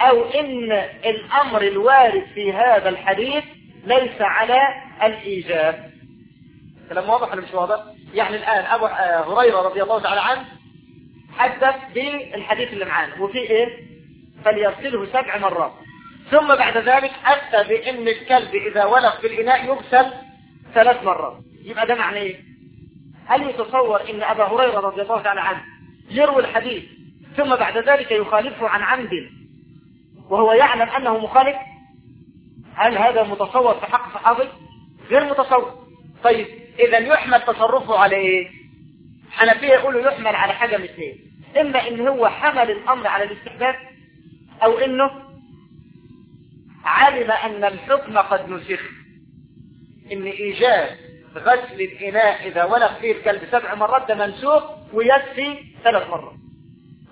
أو إن الأمر الوارد في هذا الحديث ليس على الإيجاب كلام واضح ولا مش واضح؟ يعني الآن أبو هريرة رضي الله تعالى عنه حدث بالحديث اللي معانا وفي إيه؟ فليغسله سبع مرات ثم بعد ذلك أفتى بأن الكلب إذا ولغ في الإناء يغسل ثلاث مرات يبقى ده معنى إيه؟ هل يتصور أن أبا هريرة رضي الله تعالى عنه يروي الحديث ثم بعد ذلك يخالفه عن عمد وهو يعلم أنه مخالف؟ هل هذا متصور في حق صحابي؟ غير متصور. طيب إذا يحمل تصرفه على إيه حنفية يقولوا يحمل على حاجة من اثنين. إما إن هو حمل الأمر على الاستحباب أو إنه علم أن الحكم قد نسخ. إن إيجاد غسل الإناء إذا ولغ فيه الكلب سبع مرات ده منسوخ ويكفي ثلاث مرات.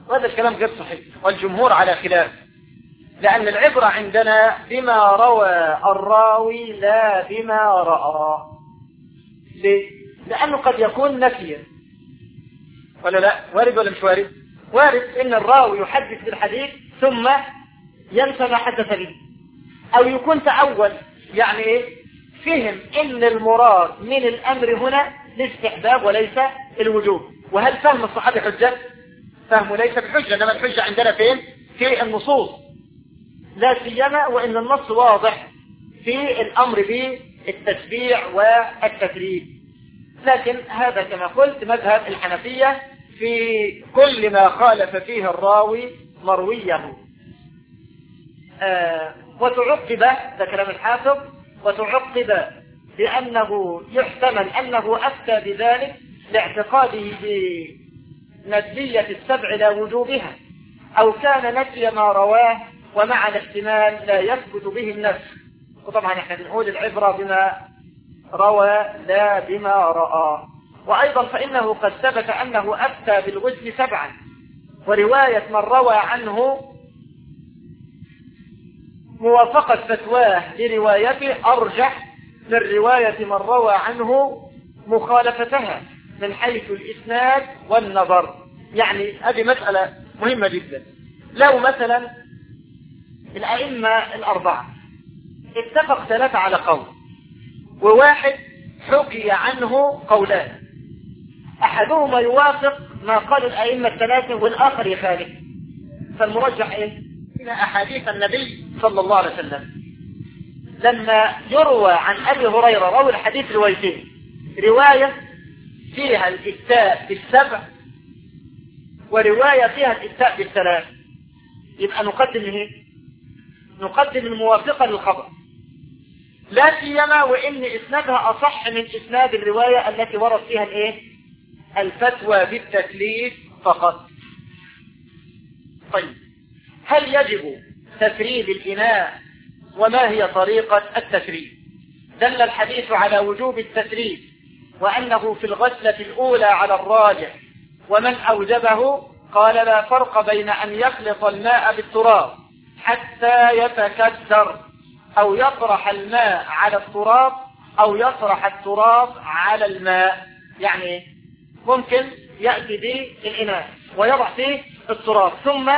وهذا الكلام غير صحيح. والجمهور على خلاف. لأن العبرة عندنا بما روى الراوي لا بما رأى. ليه؟ لأنه قد يكون نفيا. ولا لا؟ وارد ولا مش وارد؟ وارد إن الراوي يحدث بالحديث ثم ينسى ما حدث به. أو يكون تأول. يعني إيه؟ فهم إن المراد من الأمر هنا الاستحباب وليس الوجوب. وهل فهم الصحابي حجة؟ فهمه ليس بحجة إنما الحجة عندنا فين؟ في النصوص. لا سيما وإن النص واضح في الأمر بالتشبيع والتكريم. لكن هذا كما قلت مذهب الحنفية في كل ما خالف فيه الراوي مرويه. آه وتعقب ده كلام الحافظ وتعقب بأنه يحتمل أنه أفتى بذلك لاعتقاده بندية السبع لا وجوبها أو كان نسي ما رواه ومع الاحتمال لا يثبت به النفس وطبعا إحنا بنقول العبرة بما روى لا بما رأى. وأيضا فإنه قد ثبت أنه أفتى بالغسل سبعا. ورواية من روى عنه موافقة فتواه لروايته أرجح من رواية من روى عنه مخالفتها من حيث الإسناد والنظر يعني هذه مسألة مهمة جدا لو مثلا الأئمة الأربعة اتفق ثلاثة على قول وواحد حكي عنه قولان أحدهما يوافق ما قال الأئمة الثلاثة والآخر يخالف فالمرجح إيه؟ من أحاديث النبي صلى الله عليه وسلم لما يروى عن أبي هريرة روى الحديث روايتين رواية فيها الإفتاء بالسبع ورواية فيها الإفتاء بالثلاث يبقى نقدم إيه؟ نقدم الموافقة للخبر لا سيما وإن إسنادها أصح من إسناد الرواية التي ورد فيها الإيه؟ الفتوى بالتكليف فقط طيب هل يجب تفريد الإناء وما هي طريقة التفريد دل الحديث على وجوب التفريد وأنه في الغسلة الأولى على الراجح. ومن أوجبه قال لا فرق بين أن يخلط الماء بالتراب حتى يتكدر أو يطرح الماء على التراب أو يطرح التراب على الماء. يعني ممكن يأتي بالإناء ويضع فيه التراب. ثم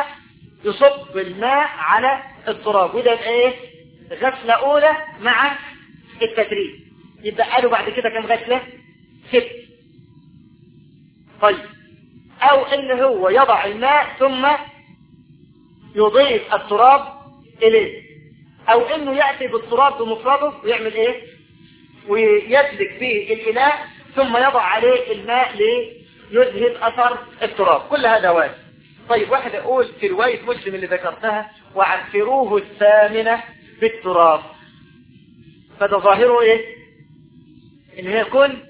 يصب الماء على التراب. وده إيه؟ غسلة أولى مع التدريب. يبقى قالوا بعد كده كم غسلة؟ ست. طيب. أو إن هو يضع الماء ثم يضيف التراب إليه. أو إنه يأتي بالتراب بمفرده ويعمل إيه؟ ويدلك به الإناء ثم يضع عليه الماء ليذهب أثر التراب. كل هذا وارد. طيب واحد يقول في رواية مسلم اللي ذكرتها وعفروه الثامنة بالتراب. فده ظاهره إيه؟ إن هي يكون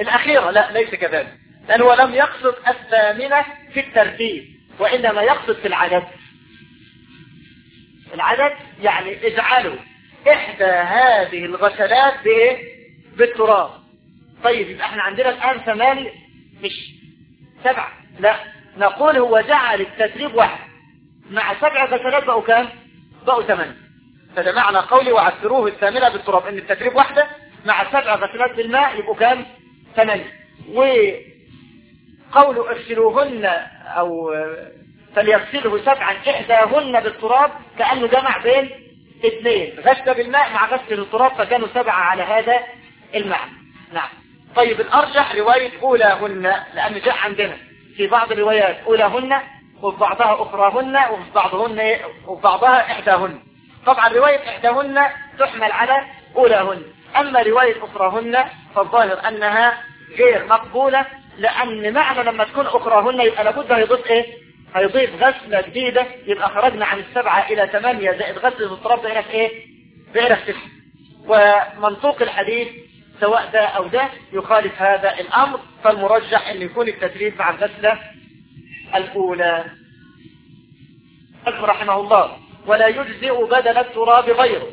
الأخيرة. لا ليس كذلك. لأنه لم يقصد الثامنة في الترتيب وإنما يقصد في العدد. العدد يعني اجعلوا إحدى هذه الغسلات بإيه؟ بالتراب. طيب يبقى إحنا عندنا الآن ثمانية مش سبعة. لا. نقول هو جعل التدريب واحد. مع سبع غسلات بقوا كام؟ بقوا ثمانية. فده معنى قولي وعثروه الثامنة بالتراب إن التدريب واحدة مع سبع غسلات بالماء يبقوا كام؟ ثمانية. وقول اغسلوهن أو فليغسله سبعا إحداهن بالتراب كأنه جمع بين اثنين. غسل بالماء مع غسل التراب فكانوا سبعة على هذا المعنى. نعم. طيب الأرجح رواية أولاهن لأن جاء عندنا. في بعض الروايات أولاهن وفي بعضها أخراهن وفي بعضهن وفي بعضها إحداهن. طبعا رواية إحداهن تحمل على أولاهن. أما رواية أخراهن فالظاهر أنها غير مقبولة لأن معنى لما تكون أخراهن يبقى لابد هيضيف إيه؟ هيضيف غسلة جديدة. يبقى خرجنا عن السبعة إلى ثمانية زائد غسلة التراب في إيه؟ في تسعة ومنطوق الحديث سواء ده أو ده يخالف هذا الأمر. فالمرجح أن يكون التدريب مع الغسلة الأولى. رحمه الله ولا يجزئ بدل التراب غيره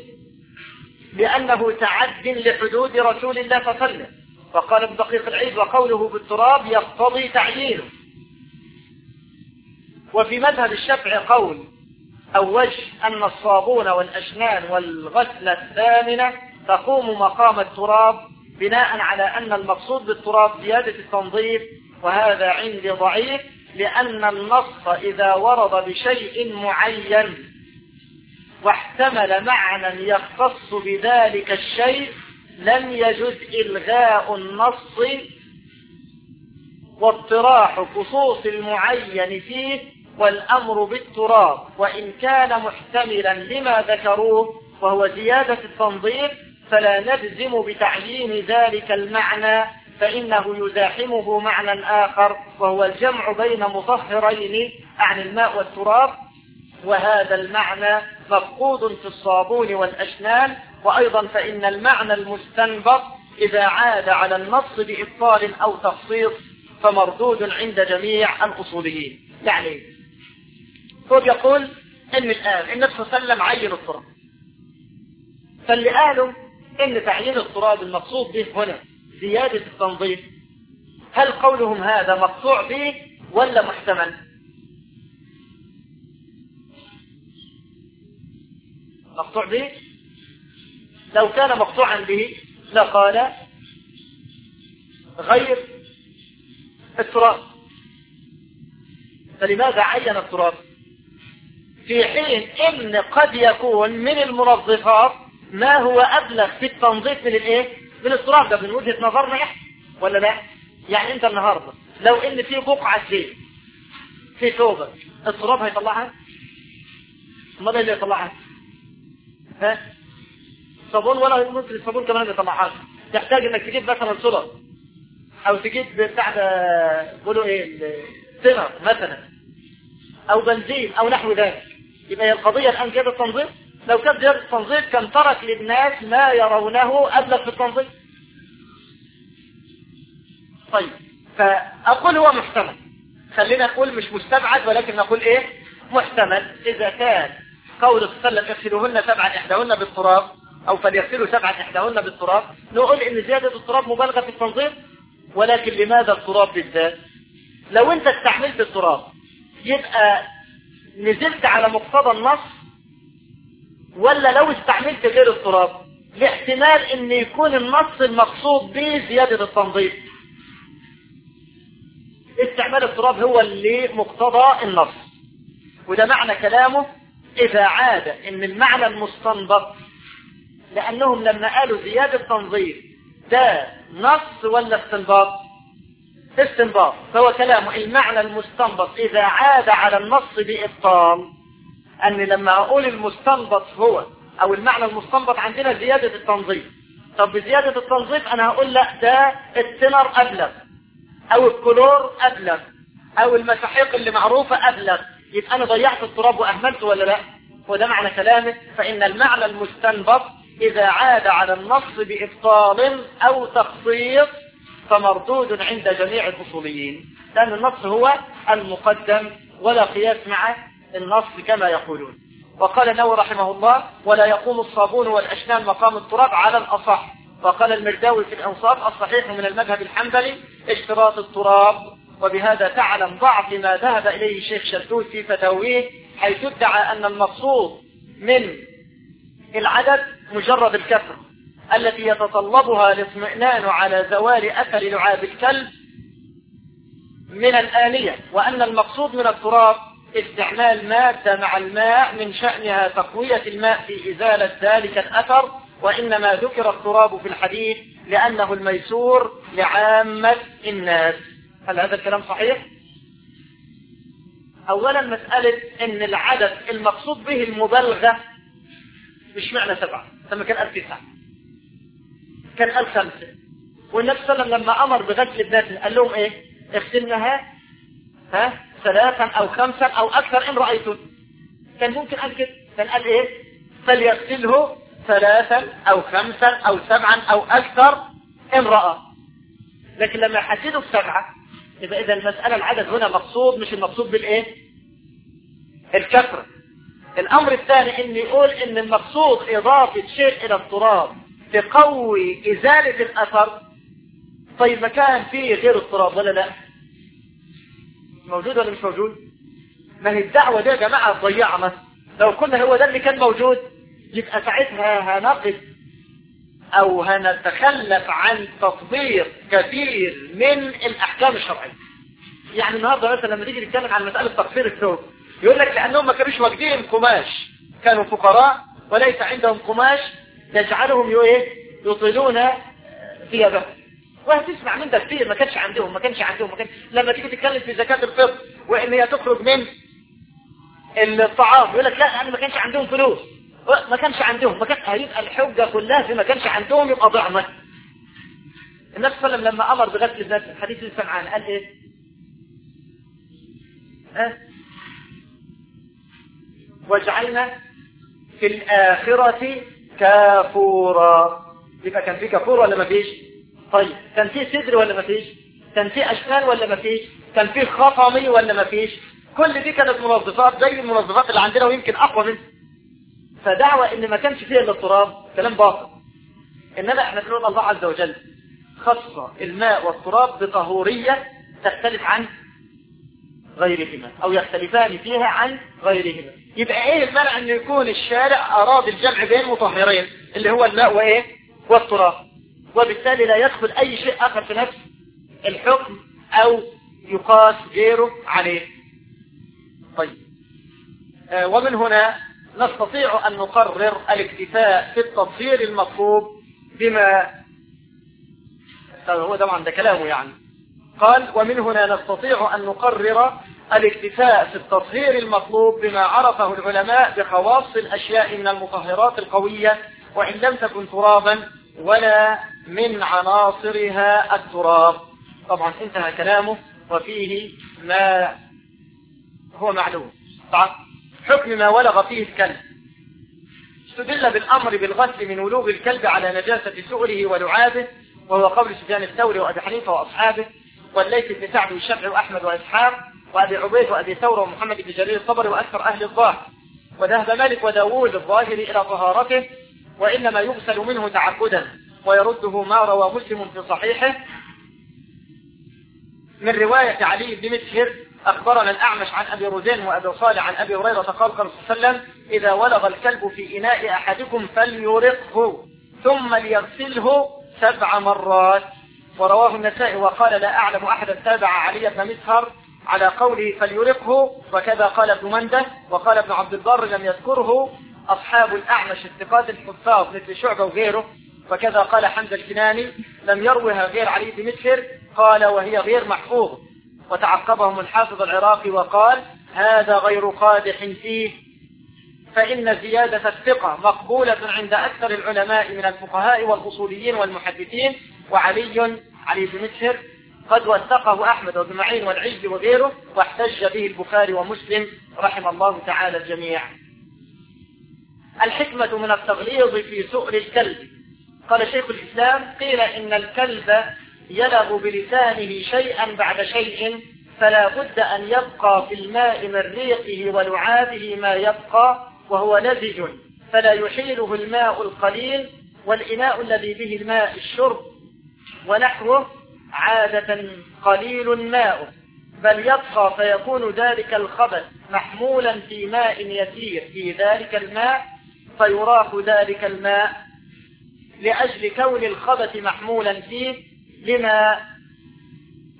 لأنه تعد لحدود رسول الله صلى الله عليه وسلم. فقال ابن دقيق العيد وقوله بالتراب يقتضي تعيينه. وفي مذهب الشافعي قول أو وجه أن الصابون والأشنان والغسلة الثامنة تقوم مقام التراب بناء على أن المقصود بالتراب زيادة التنظيف وهذا عندي ضعيف لأن النص إذا ورد بشيء معين واحتمل معنى يختص بذلك الشيء لم يجد إلغاء النص واطراح خصوص المعين فيه والأمر بالتراب وإن كان محتملا لما ذكروه وهو زيادة التنظيف فلا نجزم بتعيين ذلك المعنى فإنه يزاحمه معنى آخر وهو الجمع بين مطهرين عن الماء والتراب وهذا المعنى مفقود في الصابون والأشنان وأيضا فإن المعنى المستنبط إذا عاد على النص بإبطال أو تخصيص فمردود عند جميع الأصوليين. يعني هو يقول إن الآن النبي صلى الله عليه وسلم عين التراب. فاللي قالوا إن تعيين التراب المقصود به هنا زيادة التنظيف هل قولهم هذا مقطوع به ولا محتمل؟ مقطوع به؟ لو كان مقطوعا به لقال غير التراب. فلماذا عين التراب؟ في حين إن قد يكون من المنظفات ما هو أبلغ في التنظيف من الإيه؟ من التراب ده من وجهة نظرنا إحنا ولا لا؟ يعني أنت النهاردة لو إن في بقعة زيت في ثوبك التراب هيطلعها؟ أمال إيه اللي يطلعها ها؟ صابون ولا ممكن الصابون كمان ما يطلعهاش تحتاج إنك تجيب مثلا صلب أو تجيب بتاع بيقولوا إيه السنر مثلا أو بنزين أو نحو ذلك. يبقى هي القضية الآن كده التنظيف لو كان زيادة التنظيف كان ترك للناس ما يرونه أبلغ في التنظيف. طيب فأقول هو محتمل. خلينا نقول مش مستبعد ولكن نقول إيه؟ محتمل. إذا كان قول وسلم يغسلوهن سبعا إحداهن بالتراب أو فليغسلوا سبعا إحداهن بالتراب نقول إن زيادة التراب مبالغة في التنظيف ولكن لماذا التراب بالذات؟ لو أنت استعملت التراب يبقى نزلت على مقتضى النص ولا لو استعملت غير التراب؟ لاحتمال إن يكون النص المقصود به زيادة التنظيف. استعمال التراب هو اللي مقتضى النص. وده معنى كلامه إذا عاد إن المعنى المستنبط لأنهم لما قالوا زيادة تنظيف ده نص ولا استنباط؟ استنباط. فهو كلامه المعنى المستنبط إذا عاد على النص بإبطال. أن لما أقول المستنبط هو أو المعنى المستنبط عندنا زيادة التنظيف. طب بزيادة التنظيف أنا هقول لأ ده التنر أبلغ أو الكلور أبلغ أو المساحيق اللي معروفة أبلغ. يبقى أنا ضيعت التراب وأهملته ولا لأ؟ وده معنى كلامه. فإن المعنى المستنبط إذا عاد على النص بإبطال أو تخصيص فمردود عند جميع الأصوليين. لأن النص هو المقدم ولا قياس معه النص كما يقولون. وقال نووي رحمه الله ولا يقوم الصابون والأشنان مقام التراب على الأصح وقال المرداوي في الأنصاف الصحيح من المذهب الحنبلي اشتراط التراب وبهذا تعلم ضعف ما ذهب إليه الشيخ شلتوت في فتاويه حيث ادعى أن المقصود من العدد مجرد الكثرة التي يتطلبها الاطمئنان على زوال أثر لعاب الكلب من الآلية وأن المقصود من التراب استعمال مادة مع الماء من شأنها تقوية الماء في إزالة ذلك الأثر وإنما ذكر التراب في الحديث لأنه الميسور لعامة الناس هل هذا الكلام صحيح؟ أولا مسألة أن العدد المقصود به المبالغة مش معنى سبعة ثم كان ألف تسعة كان ألف خمسة والنبي صلى الله عليه وسلم لما أمر بغسل الناس قال لهم إيه؟ اغسلنها ها ثلاثا أو خمسا أو أكثر إن رأيتم. كان ممكن قال كده. كان قال إيه؟ فليغسله ثلاثا أو خمسا أو سبعا أو أكثر إن رأى. لكن لما يحددوا بسبعة يبقى إذا المسألة العدد هنا مقصود مش المقصود بالإيه؟ الكثرة. الأمر الثاني إن يقول إن المقصود إضافة شيء إلى التراب تقوي إزالة الأثر. طيب مكان فيه غير التراب ولا لا؟ موجود ولا مش موجود؟ ما هي الدعوة دي يا جماعة ضيعنا لو كنا هو ده اللي كان موجود يبقى ساعتها هنقف أو هنتخلف عن تطبيق كثير من الأحكام الشرعية. يعني النهارده مثلا لما تيجي نتكلم عن مسألة تقصير الثوب يقول لك لأنهم ما كانوش واخدين قماش. كانوا فقراء وليس عندهم قماش يجعلهم إيه؟ يطيلون ثيابهم. وهتسمع من كتير ما كانش عندهم ما كانش عندهم ما كانش. لما تيجي تتكلم في زكاة الفطر وإن هي تخرج من الطعام يقول لك لا يعني ما كانش عندهم فلوس. ما كانش عندهم ما كان هيبقى الحجة كلها في ما كانش عندهم يبقى ضعمة النبي صلى الله عليه وسلم لما أمر بغسل الناس الحديث اللي سمعان قال إيه؟ ها؟ واجعلنا في الآخرة كافورا. يبقى كان في كافور ولا ما فيش؟ طيب كان في صدر ولا ما فيش؟ كان في أشكال ولا ما فيش؟ كان في خطمي ولا ما فيش؟ كل دي كانت منظفات زي المنظفات اللي عندنا ويمكن أقوى منها. فدعوة إن ما كانش فيها إلا التراب كلام باطل. انما إحنا بنقول الله عز وجل خص الماء والتراب بطهورية تختلف عن غيرهما أو يختلفان فيها عن غيرهما. يبقى إيه المنع ان يكون الشارع اراد الجمع بين مطهرين اللي هو الماء وإيه؟ والتراب. وبالتالي لا يدخل أي شيء آخر في نفس الحكم أو يقاس غيره عليه. طيب. آه ومن هنا نستطيع أن نقرر الاكتفاء في التطهير المطلوب بما هو طبعا ده كلامه يعني. قال ومن هنا نستطيع أن نقرر الاكتفاء في التطهير المطلوب بما عرفه العلماء بخواص الأشياء من المطهرات القوية وإن لم تكن ترابا ولا من عناصرها التراب. طبعا انتهى كلامه وفيه ما هو معلوم. طبعا حكم ما ولغ فيه الكلب. استدل بالأمر بالغسل من ولوغ الكلب على نجاسة سؤله ولعابه وهو قول سفيان الثوري وأبي حنيفة وأصحابه والليث بن سعد والشافعي وأحمد وإسحاق وأبي عبيد وأبي ثور ومحمد بن جرير الصبري وأكثر أهل الظاهر. وذهب مالك وداوود الظاهر إلى طهارته وإنما يغسل منه تعبدا ويرده ما روى مسلم في صحيحه. من رواية علي بن مسهر أخبرنا الأعمش عن أبي رزين وأبي صالح عن أبي هريرة قال صلى الله عليه وسلم إذا ولغ الكلب في إناء أحدكم فليرقه ثم ليغسله سبع مرات. ورواه النسائي وقال لا أعلم أحدا تابع علي بن مسهر على قوله فليرقه. وكذا قال ابن مندة وقال ابن عبد البر لم يذكره. أصحاب الأعمش الثقات الحفاظ مثل شعبة وغيره وكذا قال حمزة الكناني لم يروها غير علي بن مسهر قال وهي غير محفوظ. وتعقبهم الحافظ العراقي وقال هذا غير قادح فيه. فإن زيادة الثقة مقبولة عند أكثر العلماء من الفقهاء والأصوليين والمحدثين وعلي علي بن مسهر قد وثقه أحمد وابن معين والعز وغيره واحتج به البخاري ومسلم رحم الله تعالى الجميع. الحكمة من التغليظ في سؤل الكلب. قال شيخ الإسلام قيل إن الكلب يلغ بلسانه شيئا بعد شيء فلا بد أن يبقى في الماء من ريقه ولعابه ما يبقى وهو لزج فلا يحيله الماء القليل والإناء الذي به الماء الشرب ونحوه عادة قليل ماء بل يبقى فيكون ذلك الخبث محمولا في ماء يسير في ذلك الماء فيراق ذلك الماء لأجل كون الخبث محمولا فيه لما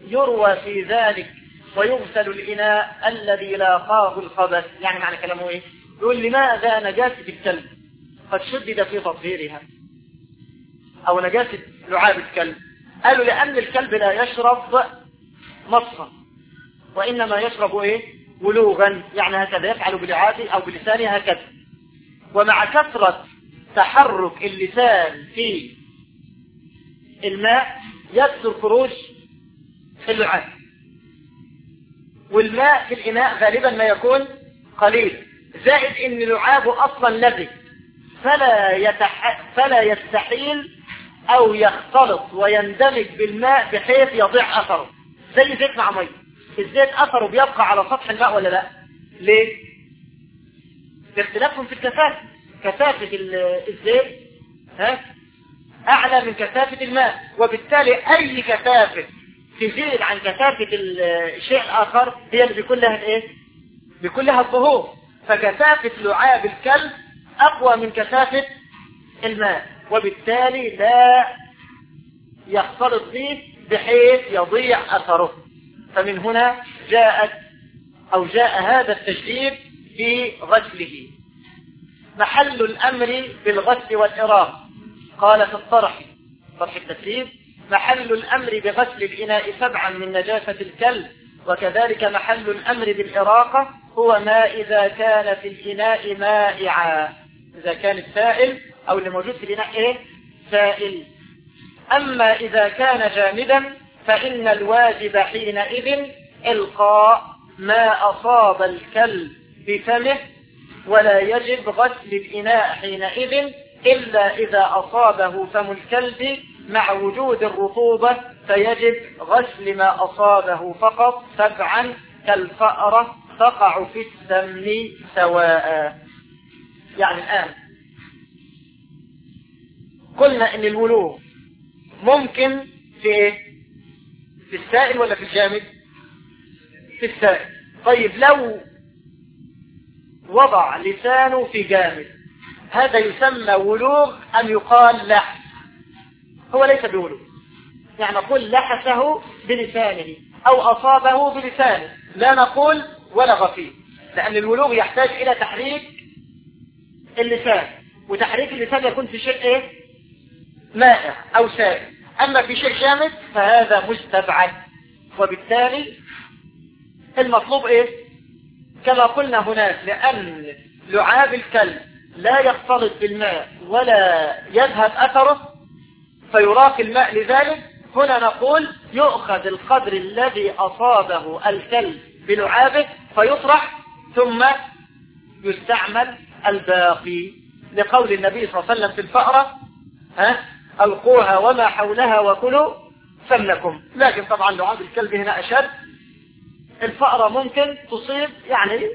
يروى في ذلك ويغسل الإناء الذي لاقاه الخبث. يعني معنى كلامه إيه؟ يقول لماذا نجاسة الكلب؟ قد شدد في تطهيرها. أو نجاسة لعاب الكلب. قالوا لأن الكلب لا يشرب مصفا وإنما يشرب إيه؟ ولوغا يعني هكذا يفعل بلعابه أو بلسانه هكذا. ومع كثرة تحرك اللسان في الماء يكثر خروج اللعاب. والماء في الإناء غالبا ما يكون قليل. زائد إن لعابه أصلا لبي فلا, يتح... فلا يستحيل أو يختلط ويندمج بالماء بحيث يضيع أثره. زي زيت مع ميه الزيت أثره بيبقى على سطح الماء ولا لا؟ ليه؟ باختلافهم في الكثافه كثافة الزيت ها؟ أعلى من كثافة الماء. وبالتالي أي كثافة تزيد عن كثافة الشيء الآخر هي اللي بيكون لها الايه بيكون لها الظهور. فكثافة لعاب الكلب أقوى من كثافة الماء. وبالتالي لا يختلط به بحيث يضيع أثره. فمن هنا جاءت أو جاء هذا التشديد في غسله. محل الأمر بالغسل والإراق قال في الطرح طرح التسليم محل الأمر بغسل الإناء سبعا من نجاسة الكلب وكذلك محل الأمر بالإراقة هو ما إذا كان في الإناء مائعا. إذا كان السائل أو اللي موجود في الإناء إيه؟ سائل. أما إذا كان جامدا فإن الواجب حينئذ إلقاء ما أصاب الكلب بفمه ولا يجب غسل الإناء حينئذ إلا إذا أصابه فم الكلب مع وجود الرطوبة فيجب غسل ما أصابه فقط سبعا كالفأرة تقع في السمن سواء. يعني الآن قلنا إن الولوغ ممكن في إيه في السائل ولا في الجامد؟ في السائل. طيب لو وضع لسانه في جامد. هذا يسمى ولوغ أم يقال لحس. هو ليس بولوغ. يعني نقول لحسه بلسانه أو أصابه بلسانه. لا نقول ولغ فيه لأن الولوغ يحتاج إلى تحريك اللسان. وتحريك اللسان يكون في شيء إيه؟ مائع أو سائل. أما في شيء جامد فهذا مستبعد. وبالتالي المطلوب إيه؟ كما قلنا هناك لأن لعاب الكلب لا يختلط بالماء ولا يذهب أثره فيراق الماء لذلك هنا نقول يؤخذ القدر الذي أصابه الكلب بلعابه فيطرح ثم يستعمل الباقي. لقول النبي صلى الله عليه وسلم في الفأرة ها ألقوها وما حولها وكلوا سمنكم لكن طبعا لعاب الكلب هنا أشد الفأرة ممكن تصيب يعني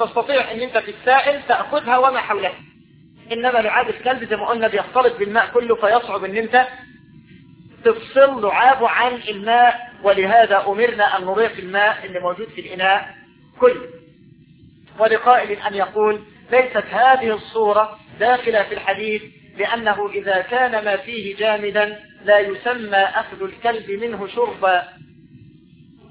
تستطيع إن أنت في السائل تأخذها وما حولها. إنما لعاب الكلب زي ما قلنا بيختلط بالماء كله فيصعب إن أنت تفصل لعابه عن الماء ولهذا أمرنا أن نضيف الماء اللي موجود في الإناء كله. ولقائل أن يقول ليست هذه الصورة داخلة في الحديث لأنه إذا كان ما فيه جامدا لا يسمى أخذ الكلب منه شربا.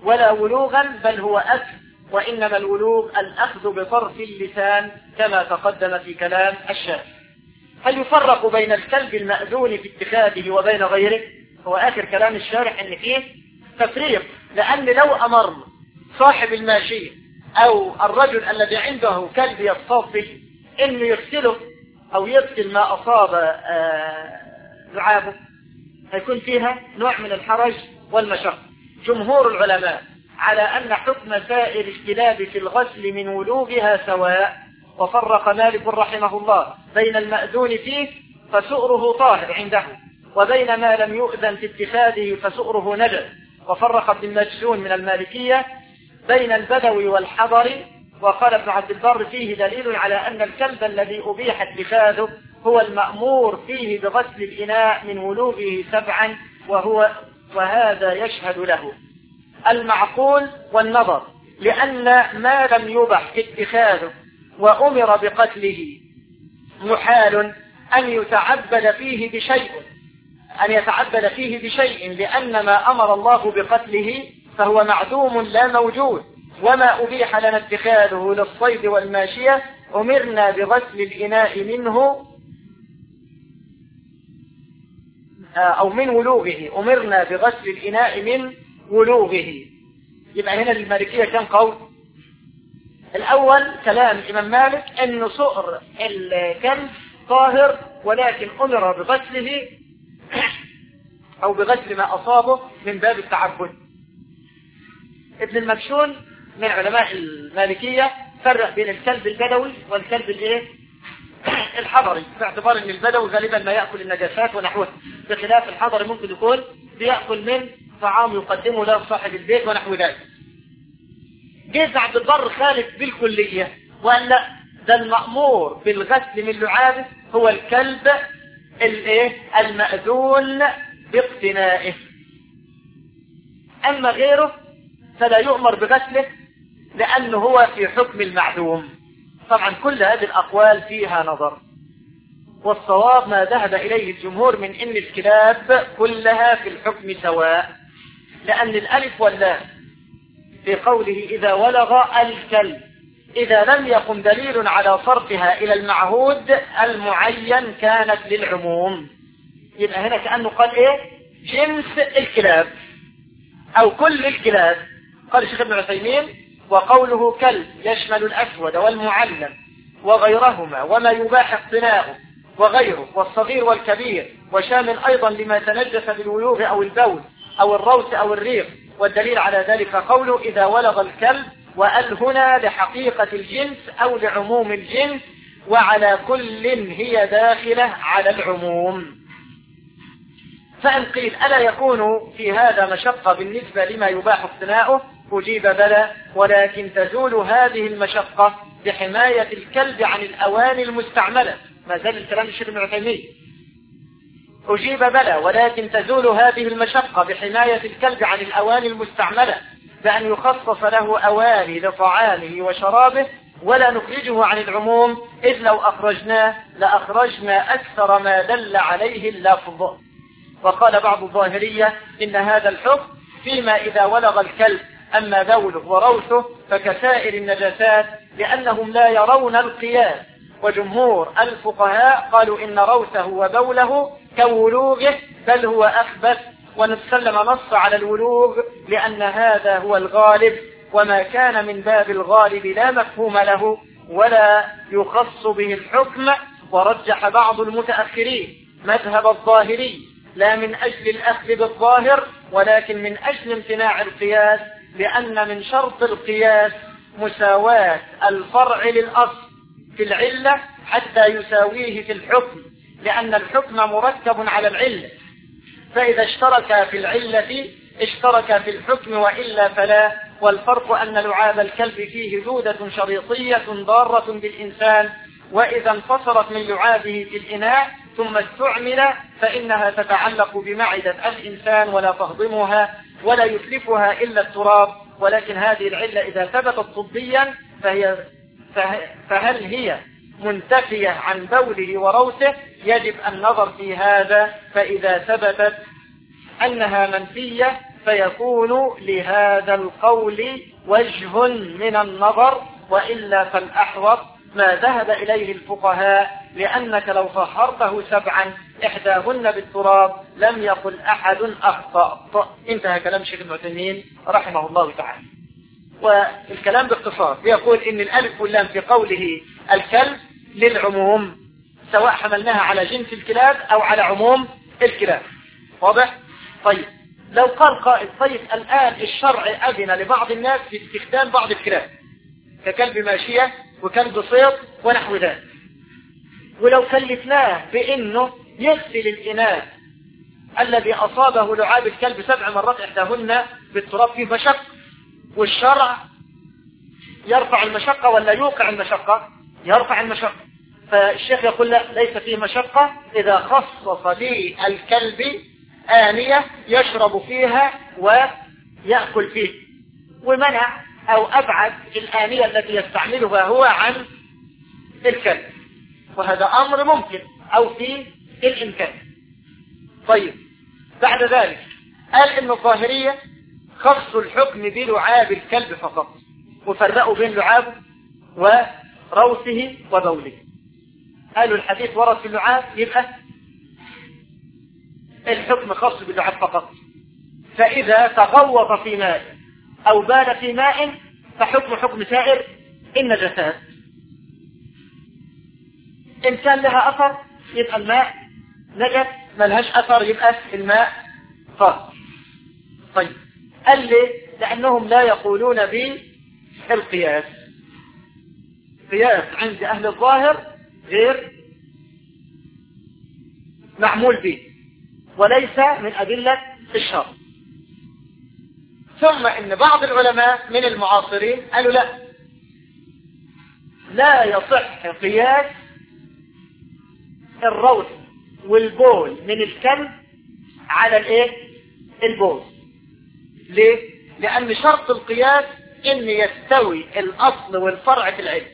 ولا ولوغا بل هو أكل وإنما الولوغ الأخذ بطرف اللسان كما تقدم في كلام الشافعي هل يفرق بين الكلب المأذون في اتخاذه وبين غيره؟ هو آخر كلام الشارح إن فيه تفريق. لأن لو أمر صاحب الماشية أو الرجل الذي عنده كلب يصطاد به إنه يغسله أو يغسل ما أصاب لعابه هيكون فيها نوع من الحرج والمشقة. جمهور العلماء على أن حكم سائر الكلاب في الغسل من ولوغها سواء وفرق مالك رحمه الله بين المأذون فيه فسؤره طاهر عنده وبين ما لم يؤذن في اتخاذه فسؤره نجس وفرق ابن المجشون من المالكية بين البدوي والحضر وقال ابن عبد البر فيه دليل على أن الكلب الذي أبيح اتخاذه هو المأمور فيه بغسل الإناء من ولوغه سبعا وهو وهذا يشهد له المعقول والنظر لأن ما لم يبح اتخاذه وأمر بقتله محال أن يتعبد فيه بشيء أن يتعبد فيه بشيء لأن ما أمر الله بقتله فهو معدوم لا موجود. وما أبيح لنا اتخاذه للصيد والماشية أمرنا بغسل الإناء منه أو من ولوغه. أمرنا بغسل الإناء من ولوغه. يبقى هنا المالكية كان قول؟ الأول كلام الإمام مالك أن صؤر الكلب طاهر ولكن أمر بغسله أو بغسل ما أصابه من باب التعبد. ابن المكشون من علماء المالكية فرق بين الكلب البدوي والكلب الإيه؟ الحضري باعتبار إن البدوي غالبا ما يأكل النجاسات ونحوها بخلاف الحضري ممكن يكون بيأكل من طعام يقدمه له صاحب البيت ونحو ذلك. جيز عبد البر خالف بالكلية وقال لا ده المأمور بالغسل من لعابه هو الكلب الإيه؟ المأذون باقتنائه. أما غيره فلا يؤمر بغسله لأنه هو في حكم المعدوم. طبعا كل هذه الأقوال فيها نظر. والصواب ما ذهب إليه الجمهور من إن الكلاب كلها في الحكم سواء لأن الألف واللام في قوله إذا ولغ الكلب إذا لم يقم دليل على صرفها إلى المعهود المعين كانت للعموم. يبقى هنا كأنه قال إيه؟ جنس الكلاب أو كل الكلاب. قال الشيخ ابن عثيمين وقوله كلب يشمل الأسود والمعلم وغيرهما وما يباح اقتناؤه وغيره والصغير والكبير وشامل أيضا لما تنجس بالولوغ أو البول أو الروس أو الريق والدليل على ذلك قوله إذا ولغ الكلب وأل هنا لحقيقة الجنس أو لعموم الجنس وعلى كل هي داخلة على العموم. فإن قيل ألا يكون في هذا مشقة بالنسبة لما يباح اقتناؤه؟ أجيب بلى ولكن تزول هذه المشقة بحماية الكلب عن الأواني المستعملة. ما زال الكلام الشيخ ابن عثيمين. أجيب بلى ولكن تزول هذه المشقة بحماية الكلب عن الأواني المستعملة. بأن يخصص له أواني لطعامه وشرابه ولا نخرجه عن العموم. إذ لو أخرجناه لأخرجنا أكثر ما دل عليه اللفظ. وقال بعض الظاهرية إن هذا الحكم فيما إذا ولغ الكلب أما بوله وروثه فكسائر النجاسات لأنهم لا يرون القياس. وجمهور الفقهاء قالوا إن روثه وبوله كولوغه بل هو أخبث. ونسلم نص على الولوغ لأن هذا هو الغالب. وما كان من باب الغالب لا مفهوم له ولا يخص به الحكم. ورجح بعض المتأخرين مذهب الظاهري لا من أجل الأخذ بالظاهر ولكن من أجل امتناع القياس. لأن من شرط القياس مساواة الفرع للأصل في العلة حتى يساويه في الحكم لأن الحكم مركب على العلة. فإذا اشترك في العلة اشترك في الحكم وإلا فلا. والفرق أن لعاب الكلب فيه دودة شريطية ضارة بالإنسان وإذا انفصلت من لعابه في الإناء ثم استعمل فإنها تتعلق بمعدة الإنسان ولا تهضمها. ولا يتلفها إلا التراب ولكن هذه العلة إذا ثبتت طبيا فهي فهل هي منتفية عن بوله وروثه؟ يجب النظر في هذا فإذا ثبتت أنها منفية فيكون لهذا القول وجه من النظر وإلا فالأحوط ما ذهب إليه الفقهاء لأنك لو طهرته سبعا إحداهن بالتراب لم يقل أحد أخطأ. انتهى كلام شيخ ابن رحمه الله تعالى. والكلام باختصار يقول إن الألف واللام في قوله الكلب للعموم سواء حملناها على جنس الكلاب أو على عموم الكلاب. واضح؟ طيب لو قال قائل طيب الآن الشرع أذن لبعض الناس في استخدام بعض الكلاب ككلب ماشية وكلب صيد ونحو ذلك. ولو كلفناه بإنه يغسل الإناء الذي أصابه لعاب الكلب سبع مرات إحداهن بالتراب فيه مشق والشرع يرفع المشقة ولا يوقع المشقة؟ يرفع المشقة. فالشيخ يقول لا ليس فيه مشقة إذا خصص لي الكلب آنية يشرب فيها ويأكل فيه. ومنع أو أبعد الآنية التي يستعملها هو عن الكلب. وهذا أمر ممكن أو في الإمكان. طيب بعد ذلك قال إن الظاهرية خص الحكم بلعاب الكلب فقط وفرقوا بين لعابه وروثه وبوله. قالوا الحديث ورد في اللعاب يبقى الحكم خاص باللعاب فقط. فإذا تغوط في ماء أو بال في ماء فحكم حكم سائر النجسات إن كان لها أثر يبقى الماء نجس ملهاش أثر يبقى الماء طاهر طيب قال لي لأنهم لا يقولون بالقياس. قياس عند أهل الظاهر غير معمول به وليس من أدلة الشرع. ثم إن بعض العلماء من المعاصرين قالوا لا. لا يصح قياس الروث والبول من الكلب على الإيه؟ البول. ليه؟ لأن شرط القياس إن يستوي الأصل والفرع في العلم.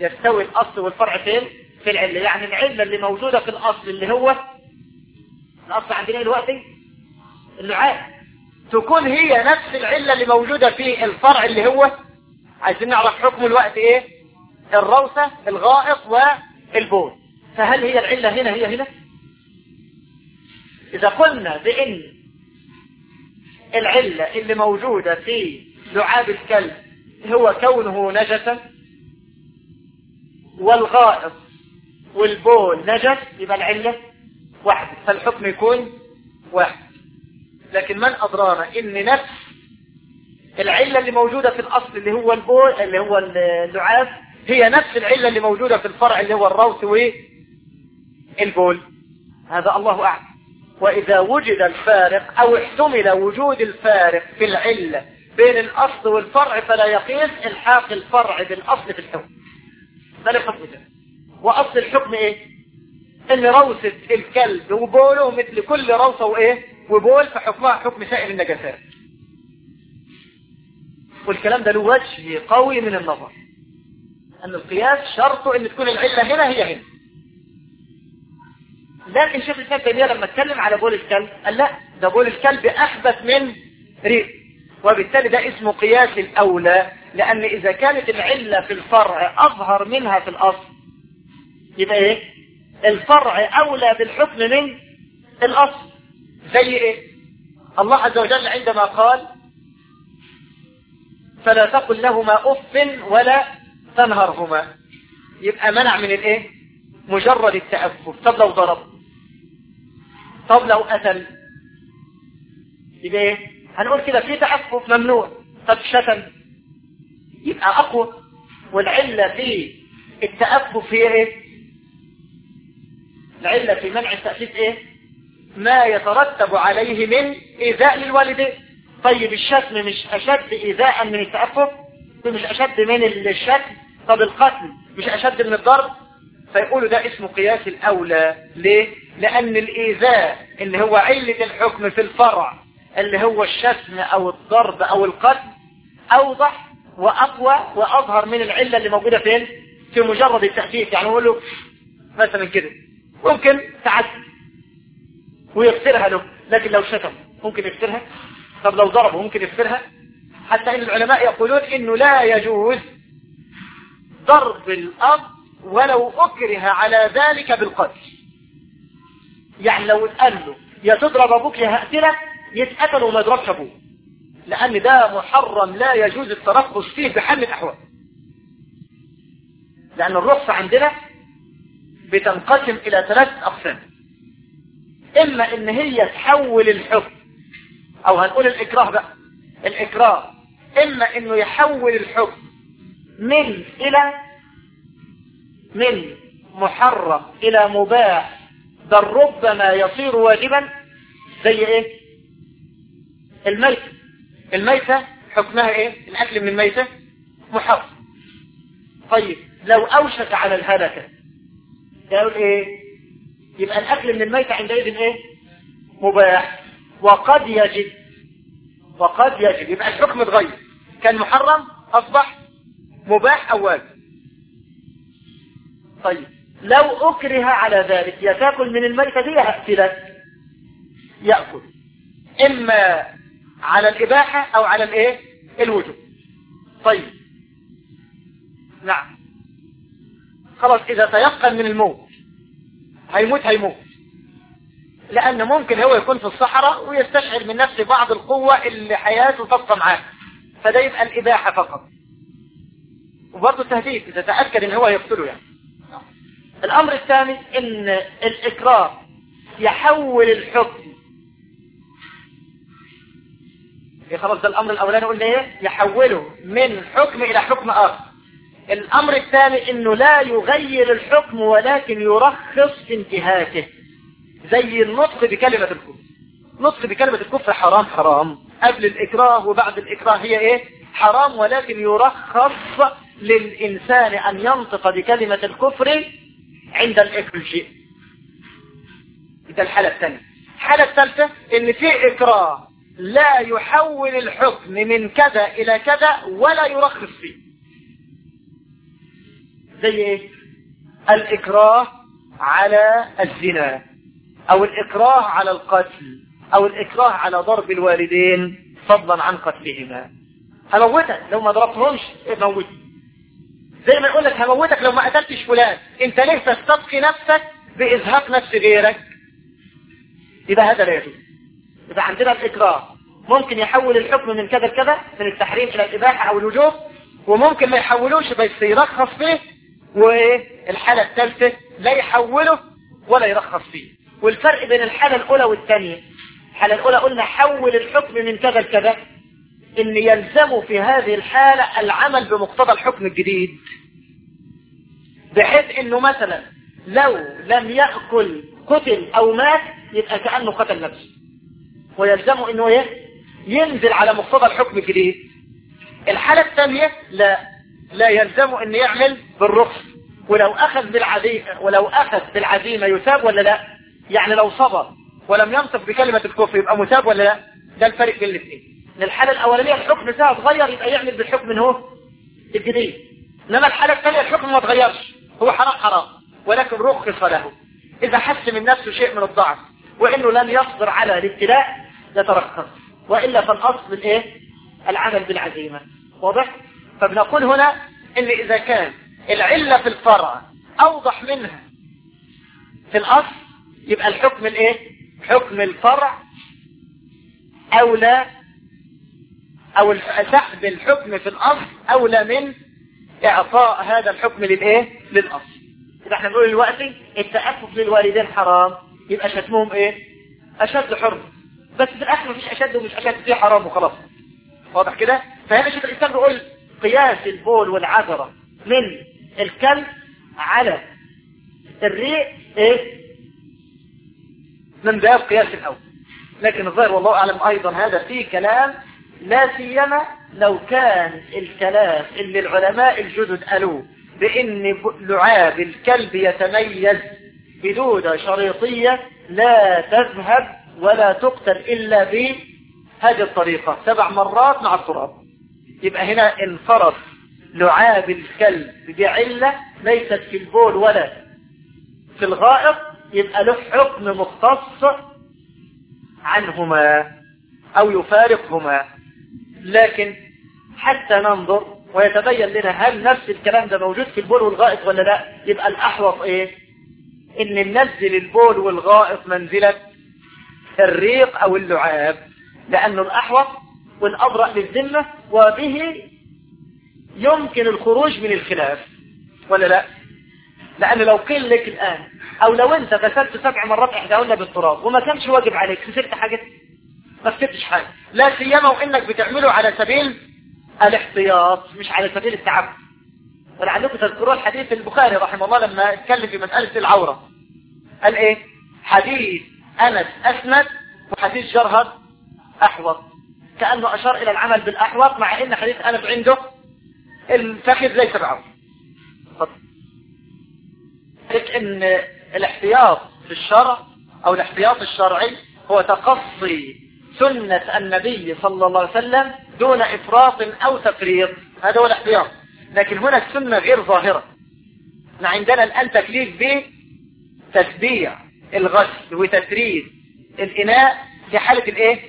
يستوي الأصل والفرع فين؟ في العلة يعني العلة اللي موجودة في الأصل اللي هو الأصل عندنا دلوقتي اللعاب. تكون هي نفس العلة اللي موجودة في الفرع اللي هو عايزين نعرف حكم الوقت إيه؟ الروثة الغائط والبول. فهل هي العلة هنا هي هنا؟ إذا قلنا بأن العلة اللي موجودة في لعاب الكلب هو كونه نجسا والغائط والبول نجس يبقى العلة واحدة. فالحكم يكون واحد. لكن من أدرانا إن نفس. العلة اللي موجودة في الأصل اللي هو البول اللي هو اللعاب هي نفس العلة اللي موجودة في الفرع اللي هو الروث والبول. هذا الله أعلم. وإذا وجد الفارق أو احتمل وجود الفارق في العلة بين الأصل والفرع فلا يقيس إلحاق الفرع بالأصل في الحكم. ده الحكم وأصل الحكم إيه؟ إن روثة الكلب وبوله مثل كل روثة وإيه؟ وبول فحكمها حكم سائر النجاسات. والكلام ده له وجه قوي من النظر. أن القياس شرطه أن تكون العلة هنا هي هنا. لكن شيخ الإسلام تيمية لما اتكلم على بول الكلب قال لا ده بول الكلب أحبث من ريق. وبالتالي ده اسمه قياس الأولى لأن إذا كانت العلة في الفرع أظهر منها في الأصل يبقى إيه؟ الفرع أولى بالحكم من الأصل. زي إيه الله عز وجل عندما قال فلا تقل لهما أف ولا تنهرهما. يبقى منع من الإيه؟ مجرد التأفف. طب لو ضرب. طب لو قتل يبقى إيه؟ هنقول كده في تأفف ممنوع. طب شتم. يبقى أقوى. والعلة في التأفف هي إيه؟ العلة في منع التأفيف إيه؟ ما يترتب عليه من إيذاء للوالدين. طيب الشتم مش أشد إيذاء من التأفف؟ مش أشد من الشتم؟ طب القتل مش أشد من الضرب؟ فيقولوا ده اسمه قياس الأولى. ليه؟ لأن الإيذاء اللي هو علة الحكم في الفرع اللي هو الشتم أو الضرب أو القتل أوضح وأقوى وأظهر من العلة اللي موجودة فين؟ في مجرد التأسيس يعني يقول له مثلا كده ممكن تعدي ويغفرها له. لكن لو شتم ممكن يغفرها طب لو ضربه ممكن يغفرها حتى إن العلماء يقولون إنه لا يجوز ضرب الأب ولو أكره على ذلك بالقتل. يعني لو اتقال له يا تضرب أبوك يا هقتلك يتقتل وما يضربش أبوه. لأن ده محرم لا يجوز الترخص فيه بحال الأحوال. لأن الرخصة عندنا بتنقسم إلى ثلاث أقسام. إما إن هي تحول الحكم. أو هنقول الإكراه بقى. الإكراه. إما إنه يحول الحكم من إلى من محرم إلى مباح. بل ربما يصير واجبا زي إيه؟ الميتة. الميتة حكمها إيه؟ الأكل من الميتة محرم. طيب لو أوشك على الهلكة يقول إيه؟ يبقى الأكل من الميتة عندئذ إيه؟ مباح. وقد يجب وقد يجب. يبقى الحكم اتغير. كان محرم أصبح مباح أو واجب. طيب. لو أكره على ذلك يا تاكل من الميتة دي؟ هأكلك يأكل. إما على الإباحة أو على الإيه؟ الوجوب. طيب. نعم. خلاص إذا تيقن من الموت هيموت هيموت. لأن ممكن هو يكون في الصحراء ويستشعر من نفسه بعض القوة اللي حياته تبقى معاه. فده يبقى الإباحة فقط. وبرضه التهديد إذا تأكد إن هو يقتله يعني. الأمر الثاني إن الإكراه يحول الحكم. إيه خلاص ده الأمر الأولاني قلنا إيه؟ يحوله من حكم إلى حكم آخر. الأمر الثاني إنه لا يغير الحكم ولكن يرخص في انتهاكه. زي النطق بكلمة الكفر. نطق بكلمة الكفر حرام حرام. قبل الإكراه وبعد الإكراه هي إيه؟ حرام ولكن يرخص للإنسان أن ينطق بكلمة الكفر عند الإكراه ده الحالة الثانية. الحالة الثالثة إن في إكراه لا يحول الحكم من كذا إلى كذا ولا يرخص فيه. زي إيه الإكراه على الزنا أو الإكراه على القتل أو الإكراه على ضرب الوالدين فضلا عن قتلهما. هموتك لو ما ضربتهمش موت. زي ما يقول لك هموتك لو ما قتلتش فلان. أنت ليه تستبقي نفسك بإزهاق نفس غيرك؟ يبقى هذا لا يجوز. يبقى عندنا الإكراه ممكن يحول الحكم من كذا لكذا من التحريم إلى الإباحة أو الوجوب وممكن ما يحولوش بس يرخص فيه والحالة الثالثة لا يحوله ولا يرخص فيه. والفرق بين الحالة الأولى والثانية الحالة الأولى قلنا حول الحكم من كذا لكذا إن يلزم في هذه الحالة العمل بمقتضى الحكم الجديد. بحيث إنه مثلا لو لم يأكل قتل أو مات يبقى كأنه قتل نفسه. ويلزمه إنه إيه؟ ينزل على مقتضى الحكم الجديد. الحالة الثانية لا. لا يلزم أن يعمل بالرخص. ولو أخذ بالعزيمة ولو أخذ بالعزيمة يثاب ولا لا؟ يعني لو صبر ولم ينطق بكلمة الكفر يبقى مثاب ولا لا؟ ده الفرق بين الاثنين. الحالة الأولانية الحكم فيها اتغير يبقى يعمل بالحكم هو الجديد. إنما الحالة الثانية الحكم ما اتغيرش. هو حرام حرام. ولكن رخص له. إذا حس من نفسه شيء من الضعف وإنه لم يصبر على الابتلاء يترخص. وإلا فالأصل الايه العمل بالعزيمة. واضح؟ فبنقول هنا إن إذا كان العلة في الفرع أوضح منها. في الأصل يبقى الحكم الإيه؟ حكم الفرع اولى أو سحب الحكم في الأصل أولى من إعطاء هذا الحكم للإيه؟ للأصل. يبقى إحنا بنقول دلوقتي التأفف للوالدين حرام يبقى شتمهم إيه؟ أشد حرم بس في الآخر مفيش أشد ومش أشد فيه حرام وخلاص. واضح كده؟ فهنا شيخ الاسلام بيقول قياس البول والعذرة من الكلب على الريق إيه؟ من باب قياس الأول. لكن الظاهر والله أعلم أيضا هذا فيه كلام لا سيما لو كان الكلام اللي العلماء الجدد قالوه بإن لعاب الكلب يتميز بدودة شريطية لا تذهب ولا تقتل إلا بهذه الطريقة. سبع مرات مع التراب. يبقى هنا انفرض لعاب الكلب بعلة ليست في البول ولا في الغائط يبقى له حكم مختص عنهما أو يفارقهما. لكن حتى ننظر ويتبين لنا هل نفس الكلام ده موجود في البول والغائط ولا لا يبقى الأحوط إيه؟ إن ننزل البول والغائط منزلة الريق أو اللعاب لأنه الأحوط والأبرأ للذمة وبه يمكن الخروج من الخلاف ولا لا؟ لأن لو قيل لك الآن أو لو أنت غسلت سبع مرات إحداهن بالتراب وما كانش واجب عليك خسرت حاجة؟ ما خسرتش حاجة. لا سيما وإنك بتعمله على سبيل الاحتياط مش على سبيل التعب. ولعلكم تذكرون حديث البخاري رحمه الله لما اتكلم في مسألة العورة. قال إيه؟ حديث أنس أسند وحديث جرهد أحوط. كأنه أشار إلى العمل بالأحوط مع إن حديث أنس عنده الفخذ ليس بعوض إن الاحتياط في الشرع أو الاحتياط الشرعي هو تقصي سنة النبي صلى الله عليه وسلم دون إفراط أو تفريط. هذا هو الاحتياط. لكن هنا السنة غير ظاهرة. إحنا عندنا الآن تكليف بتتبيع الغسل وتسريد الإناء في حالة الإيه؟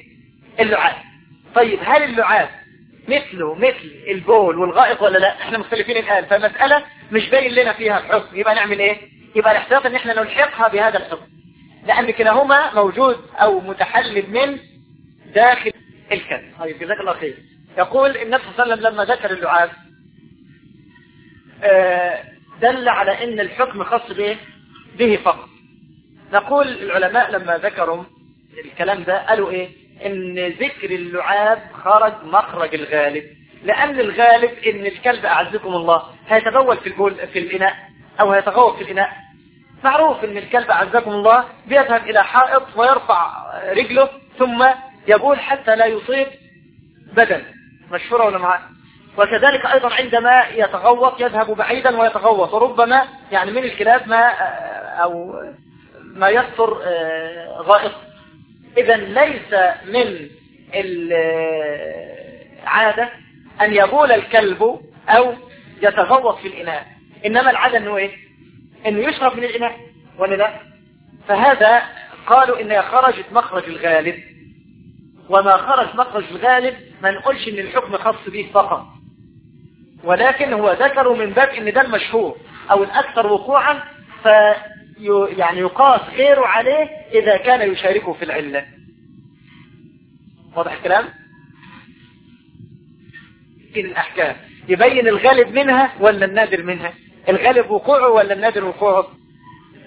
اللعاب. طيب هل اللعاب مثله مثل البول والغائط ولا لا؟ إحنا مختلفين الآن فمسألة مش باين لنا فيها الحكم. يبقى نعمل إيه؟ يبقى الاحتياط إن إحنا نلحقها بهذا الحكم. لأن كلاهما موجود أو متحلل من داخل الكلب. طيب جزاك الله خير. يقول النبي صلى الله عليه وسلم لما ذكر اللعاب دل على إن الحكم خاص به به فقط. نقول العلماء لما ذكروا الكلام ده قالوا إيه؟ إن ذكر اللعاب خرج مخرج الغالب. لأن الغالب إن الكلب أعزكم الله. هيتبول في البول في الإناء أو هيتغوط في الإناء. معروف إن الكلب أعزكم الله بيذهب إلى حائط ويرفع رجله ثم يبول حتى لا يصيب بدن. مشهورة ولا معاه وكذلك أيضا عندما يتغوط يذهب بعيدا ويتغوط. وربما يعني من الكلاب ما أو ما يستر غائط. اذا ليس من العادة أن يبول الكلب أو يتغوط في الإناء. إنما العادة أنه إيه؟ أنه يشرب من الإناء. ولا لا؟ فهذا قالوا إنها خرجت مخرج الغالب. وما خرج مخرج الغالب ما نقولش إن الحكم خاص به فقط. ولكن هو ذكروا من باب إن ده المشهور أو الاكثر وقوعا ف يعني يقاس غيره عليه إذا كان يشاركه في العلة. واضح الكلام؟ في الأحكام. يبين الغالب منها ولا النادر منها؟ الغالب وقوعه ولا النادر وقوعه؟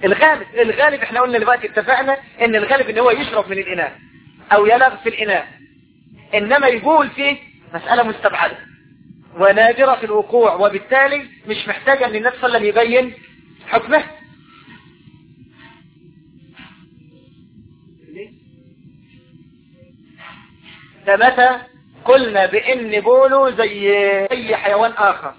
الغالب الغالب إحنا قلنا دلوقتي اتفقنا إن الغالب إن هو يشرب من الإناء أو يلغ في الإناء. إنما يقول فيه مسألة مستبعدة. ونادرة في الوقوع وبالتالي مش محتاجة أن النبي صلى يبين حكمه. ده متى قلنا بإن بوله زي أي حيوان آخر؟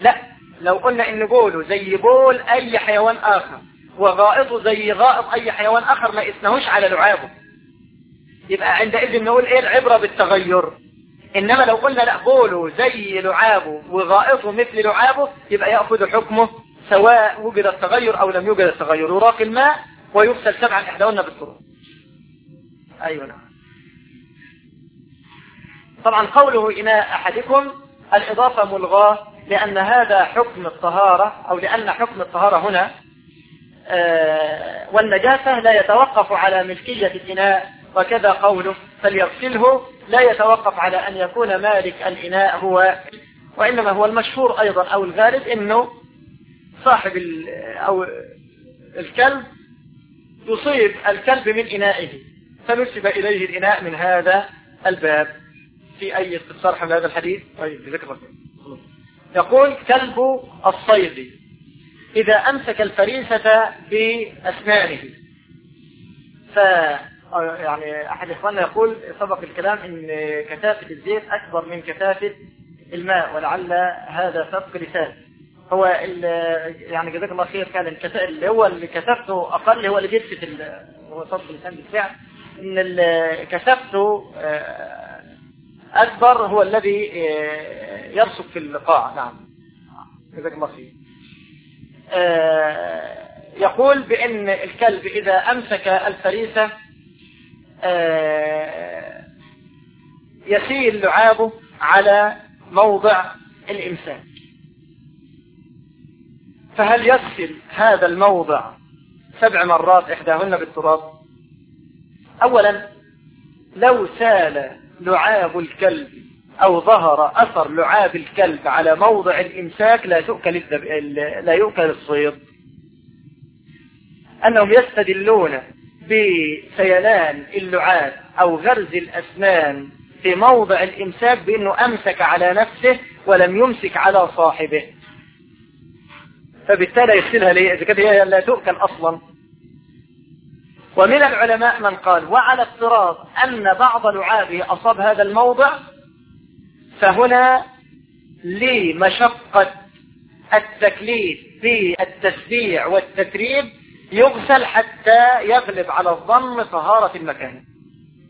لا لو قلنا إن بوله زي بول أي حيوان آخر وغائطه زي غائط أي حيوان آخر ما اسنهوش على لعابه. يبقى عندئذ نقول إيه العبرة بالتغير؟ إنما لو قلنا لا بوله زي لعابه وغائطه مثل لعابه يبقى يأخذ حكمه سواء وجد التغير أو لم يوجد التغير. يراقي الماء ويغسل سبعا إحداهن بالطرق أيوه نعم. طبعا قوله إناء أحدكم الإضافة ملغاة لأن هذا حكم الطهارة أو لأن حكم الطهارة هنا والنجاسة لا يتوقف على ملكية الإناء وكذا قوله فليغسله لا يتوقف على أن يكون مالك الإناء هو وإنما هو المشهور أيضا أو الغالب أنه صاحب أو الكلب يصيب الكلب من إنائه فنسب إليه الإناء من هذا الباب. في أي استفسار حول هذا الحديث؟ طيب ذكر يقول كلب الصيد إذا أمسك الفريسة بأسنانه. ف يعني أحد إخواننا يقول سبق الكلام إن كثافة الزيت أكبر من كثافة الماء ولعل هذا سبق لسان. هو يعني جزاك الله خير كان اللي هو اللي كثافته أقل هو اللي بيلفت هو سبق لسان بالفعل إن كثافته أكبر هو الذي يرسب في القاع نعم. جزاك الله خير. يقول بأن الكلب إذا أمسك الفريسة يسيل لعابه على موضع الإمساك. فهل يغسل هذا الموضع سبع مرات إحداهن بالتراب؟ أولا لو سال لعاب الكلب أو ظهر أثر لعاب الكلب على موضع الإمساك لا تؤكل لا يؤكل الصيد. أنهم يستدلون بسيلان اللعاب أو غرز الأسنان في موضع الإمساك بأنه أمسك على نفسه ولم يمسك على صاحبه. فبالتالي يغسلها ليه إذا كانت هي لا تؤكل أصلا. ومن العلماء من قال وعلى افتراض أن بعض لعابه أصاب هذا الموضع فهنا لمشقة التكليف بالتسبيع والتتريب يغسل حتى يغلب على الظن طهارة المكان.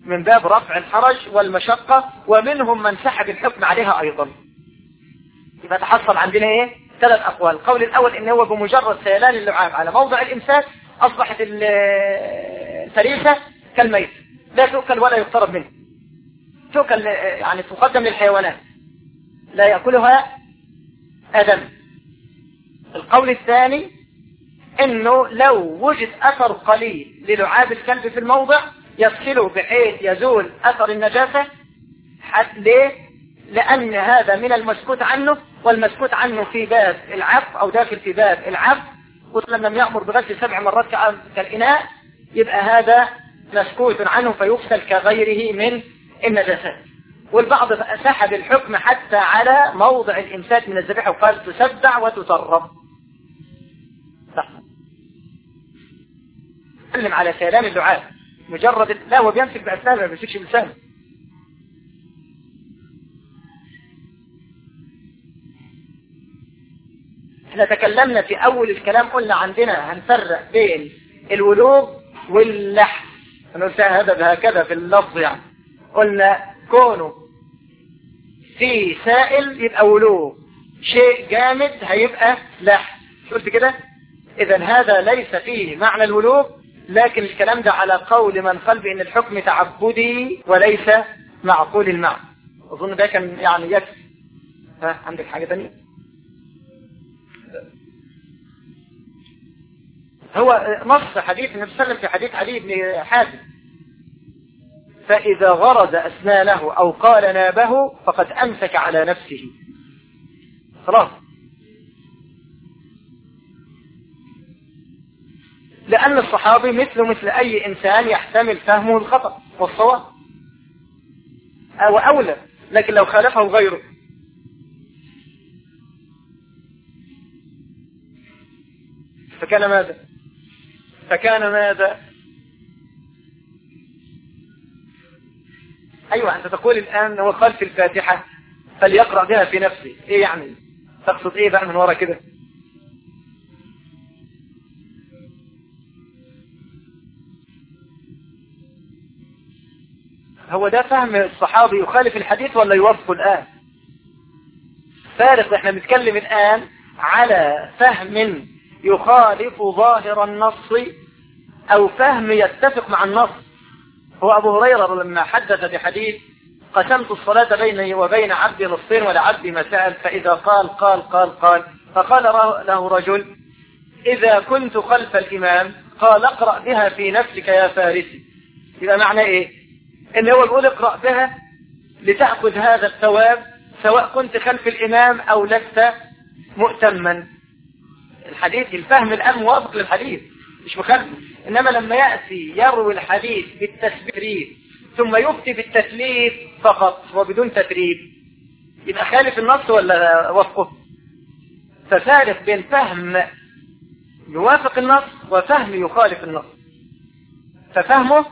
من باب رفع الحرج والمشقة ومنهم من سحب الحكم عليها أيضا. يبقى تحصل عندنا إيه؟ ثلاث أقوال. القول الأول إن هو بمجرد سيلان اللعاب على موضع الإمساك أصبحت الفريسة كالميت. لا تؤكل ولا يقترب منه. تؤكل يعني تقدم للحيوانات. لا يأكلها آدم. القول الثاني إنه لو وجد أثر قليل للعاب الكلب في الموضع يغسله بحيث يزول أثر النجاسة. حتى ليه؟ لأن هذا من المسكوت عنه والمسكوت عنه في باب العف أو داخل في باب العف وسلم لم يأمر بغسل سبع مرات كالإناء يبقى هذا مسكوت عنه فيغسل كغيره من النجاسات. والبعض سحب الحكم حتى على موضع الإمساك من الذبيحة وقال تسبع وتسرب. تكلم على سيلان الدعاء. مجرد لا هو بيمسك بأسنانه ما بيمسكش بلسانه. إحنا تكلمنا في أول الكلام قلنا عندنا هنفرق بين الولوغ واللحم. أنا قلتها هذا بهكذا في اللفظ يعني. قلنا كونه في سائل يبقى ولوغ شيء جامد هيبقى لحم. قلت كده؟ اذا هذا ليس فيه معنى الولوغ لكن الكلام ده على قول من قال بأن الحكم تعبدي وليس معقول المعنى. أظن ده كان يعني يكفي. ها عندك حاجة تانية؟ هو نص حديث النبي صلى الله عليه وسلم في حديث علي بن حاتم فإذا غرز أسنانه أو قال نابه فقد أمسك على نفسه. خلاص. لأن الصحابي مثله مثل أي إنسان يحتمل فهمه الخطأ والصواب. أو أولى لكن لو خالفه غيره. فكان ماذا؟ فكان ماذا؟ أيوة أنت تقول الآن هو قال في الفاتحة فليقرأ بها في نفسه. إيه يعني؟ تقصد إيه بقى من ورا كده؟ هو ده فهم الصحابي يخالف الحديث ولا يوافقه الآن؟ فارق إحنا بنتكلم الآن على فهم يخالف ظاهر النص أو فهم يتفق مع النص. هو أبو هريرة لما حدث بحديث قسمت الصلاة بيني وبين عبدي نصفين ولعبدي سأل فإذا قال قال قال قال فقال له رجل إذا كنت خلف الإمام قال اقرأ بها في نفسك يا فارسي يبقى معنى إيه؟ إن هو يقول اقرأ بها لتأخذ هذا الثواب سواء كنت خلف الإمام أو لست مؤتما. الحديث الفهم الآن موافق للحديث مش مخالف إنما لما يأتي يروي الحديث بالتسبيب ثم يفتي بالتسليف فقط وبدون تدريب يبقى خالف النص ولا وفقه ففارق بين فهم يوافق النص وفهم يخالف النص. ففهمه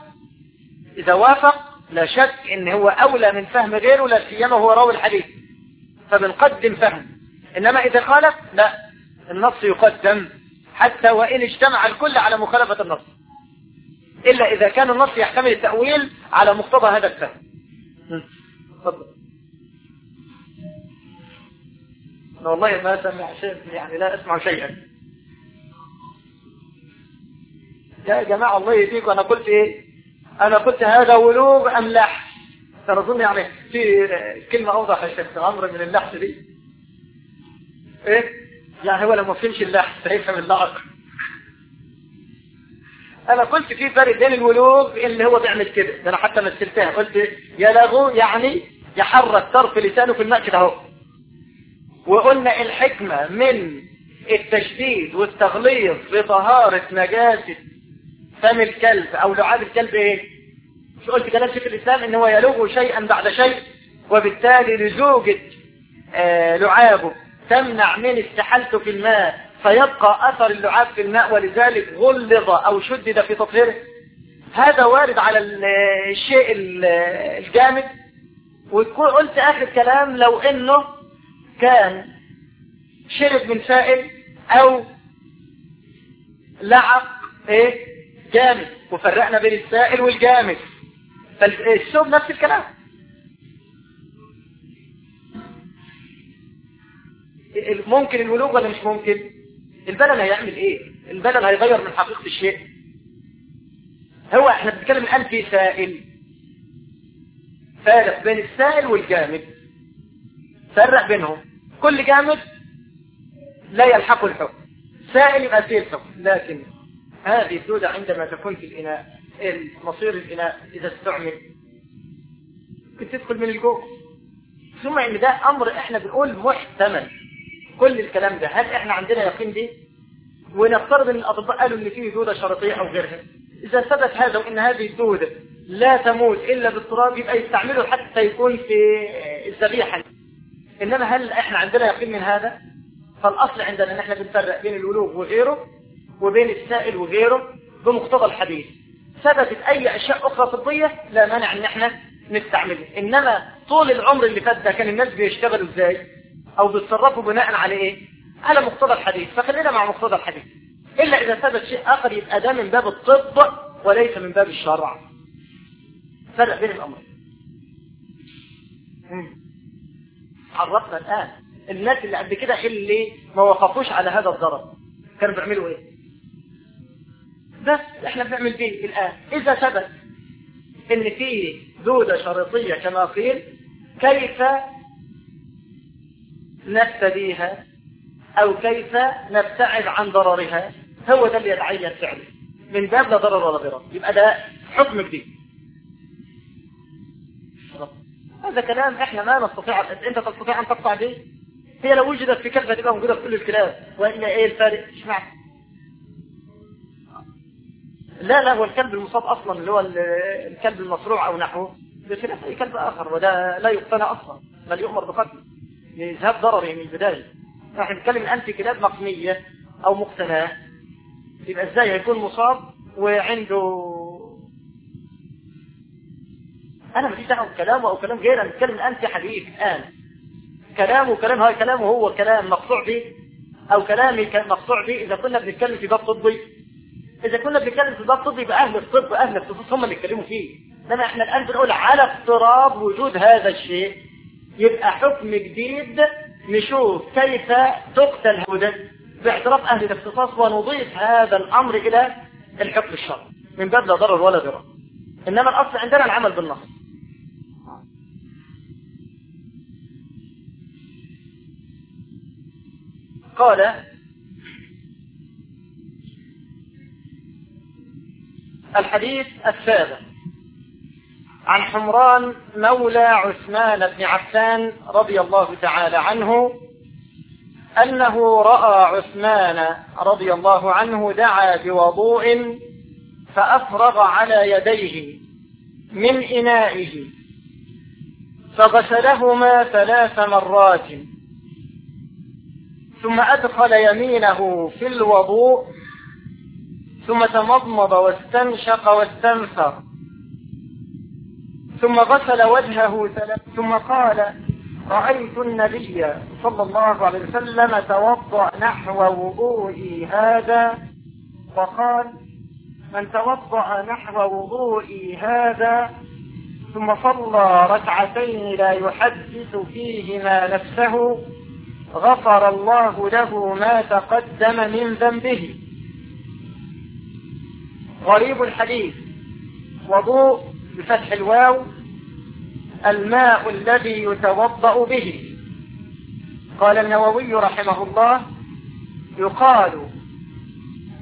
إذا وافق لا شك إن هو أولى من فهم غيره لا سيما هو راوي الحديث. فبنقدم فهم. إنما إذا خالف لا النص يقدم حتى وإن اجتمع الكل على مخالفة النص. إلا إذا كان النص يحتمل التأويل على مقتضى هذا الفهم. تفضل. أنا والله ما سمع شيء يعني لا أسمع شيئا. يا جماعة الله يهديكم. أنا قلت إيه؟ أنا قلت هذا ولوغ أم لحس أنا أظن يعني في كلمة أوضح يا شيخ عمرو من اللحس دي. إيه؟ يعني هو لو ما فهمش اللحس هيفهم اللعق أنا قلت في فرق بين الولوغ اللي هو بيعمل كده. ده أنا حتى مثلتها. قلت يلغو يعني يحرك طرف لسانه في الماء كده أهو. وقلنا الحكمة من التشديد والتغليظ في طهارة نجاسة فم الكلب أو لعاب الكلب إيه؟ مش قلت كلام شيخ الإسلام إن هو يلغو شيئا بعد شيء وبالتالي لزوجة آه لعابه. تمنع من استحالته في الماء فيبقى أثر اللعاب في الماء ولذلك غلظ أو شدد في تطهيره. هذا وارد على الشيء الجامد. وتكون قلت آخر كلام لو إنه كان شرب من سائل أو لعق إيه؟ جامد. وفرقنا بين السائل والجامد. فالشوب نفس الكلام. ممكن الولوغ ولا مش ممكن؟ البدن هيعمل إيه؟ البدن هيغير من حقيقة الشيء. هو إحنا بنتكلم الآن في سائل. فارق بين السائل والجامد. فرق بينهم. كل جامد لا يلحق الحكم. سائل يبقى فيه الحكم. لكن هذه الدودة عندما تكون في الإناء مصير الإناء إذا استعمل. ممكن تدخل من الجوع. ثم إن ده أمر إحنا بنقول محتمل. كل الكلام ده. هل إحنا عندنا يقين به ونفترض إن الأطباء قالوا إن فيه دودة شرطية أو غيرها. إذا ثبت هذا وإن هذه الدودة لا تموت إلا بالتراب يبقى يستعمله حتى يكون في الذبيحة. إنما هل إحنا عندنا يقين من هذا؟ فالأصل عندنا إن إحنا بنفرق بين الولوغ وغيره وبين السائل وغيره بمقتضى الحديث. ثبتت أي أشياء أخرى طبية لا مانع إن إحنا نستعمله. إنما طول العمر اللي فات ده كان الناس بيشتغلوا إزاي؟ أو بيتصرفوا بناء على إيه؟ على مقتضى الحديث. فخلينا مع مقتضى الحديث. إلا إذا ثبت شيء آخر يبقى ده من باب الطب وليس من باب الشرع. فرق بين الامرين عرفنا الآن الناس اللي قبل كده اللي ما وقفوش على هذا الضرر. كانوا بيعملوا إيه؟ بس إحنا بنعمل بيه الآن. إذا ثبت إن في دودة شريطية كما قيل كيف نفتديها أو كيف نبتعد عن ضررها هو ده اللي يتعين فعله من باب لا ضرر ولا ضرر يبقى ده حكم جديد. هذا كلام إحنا ما نستطيع أنت تستطيع أن تقطع به؟ هي لو وجدت في كلبة تبقى موجودة في كل الكلاب وإلا إيه الفارق إيش معنى؟ لا لا هو الكلب المصاب أصلا اللي هو الكلب المصروع أو نحوه بخلاف أي كلب آخر وده لا يقتنى أصلا بل يؤمر بقتله. لذهاب ضرره من البداية نحن نتكلم في كلاب مقنية أو مقتناة. يبقى إزاي؟ هيكون مصاب وعنده أنا ماليش دعوة بكلامه أو كلام غيره. نتكلم الآن في حديث الآن. كلامه كلام هاي كلامه هو كلام مقطوع به أو كلامي مقطوع به. إذا كنا بنتكلم في باب طبي إذا كنا بنتكلم في باب طبي يبقى أهل الطب أهل الخصوص هم اللي يتكلموا فيه. إنما إحنا الآن بنقول على افتراض وجود هذا الشيء. يبقى حكم جديد نشوف كيف تقتل هدى. باعتراف أهل الاختصاص ونضيف هذا الأمر إلى الحكم الشرعي. من باب لا ضرر ولا ضرر إنما الأصل عندنا العمل بالنص. قال الحديث السابع. عن حمران مولى عثمان بن عفان رضي الله تعالى عنه أنه رأى عثمان رضي الله عنه دعا بوضوء فأفرغ على يديه من إنائه فغسلهما ثلاث مرات ثم أدخل يمينه في الوضوء ثم تمضمض واستنشق واستنثر ثم غسل وجهه ثم قال رأيت النبي صلى الله عليه وسلم توضأ نحو وضوئي هذا. وقال من توضأ نحو وضوئي هذا ثم صلى ركعتين لا يحدث فيهما نفسه غفر الله له ما تقدم من ذنبه. غريب الحديث. وضوء بفتح الواو الماء الذي يتوضأ به. قال النووي رحمه الله يقال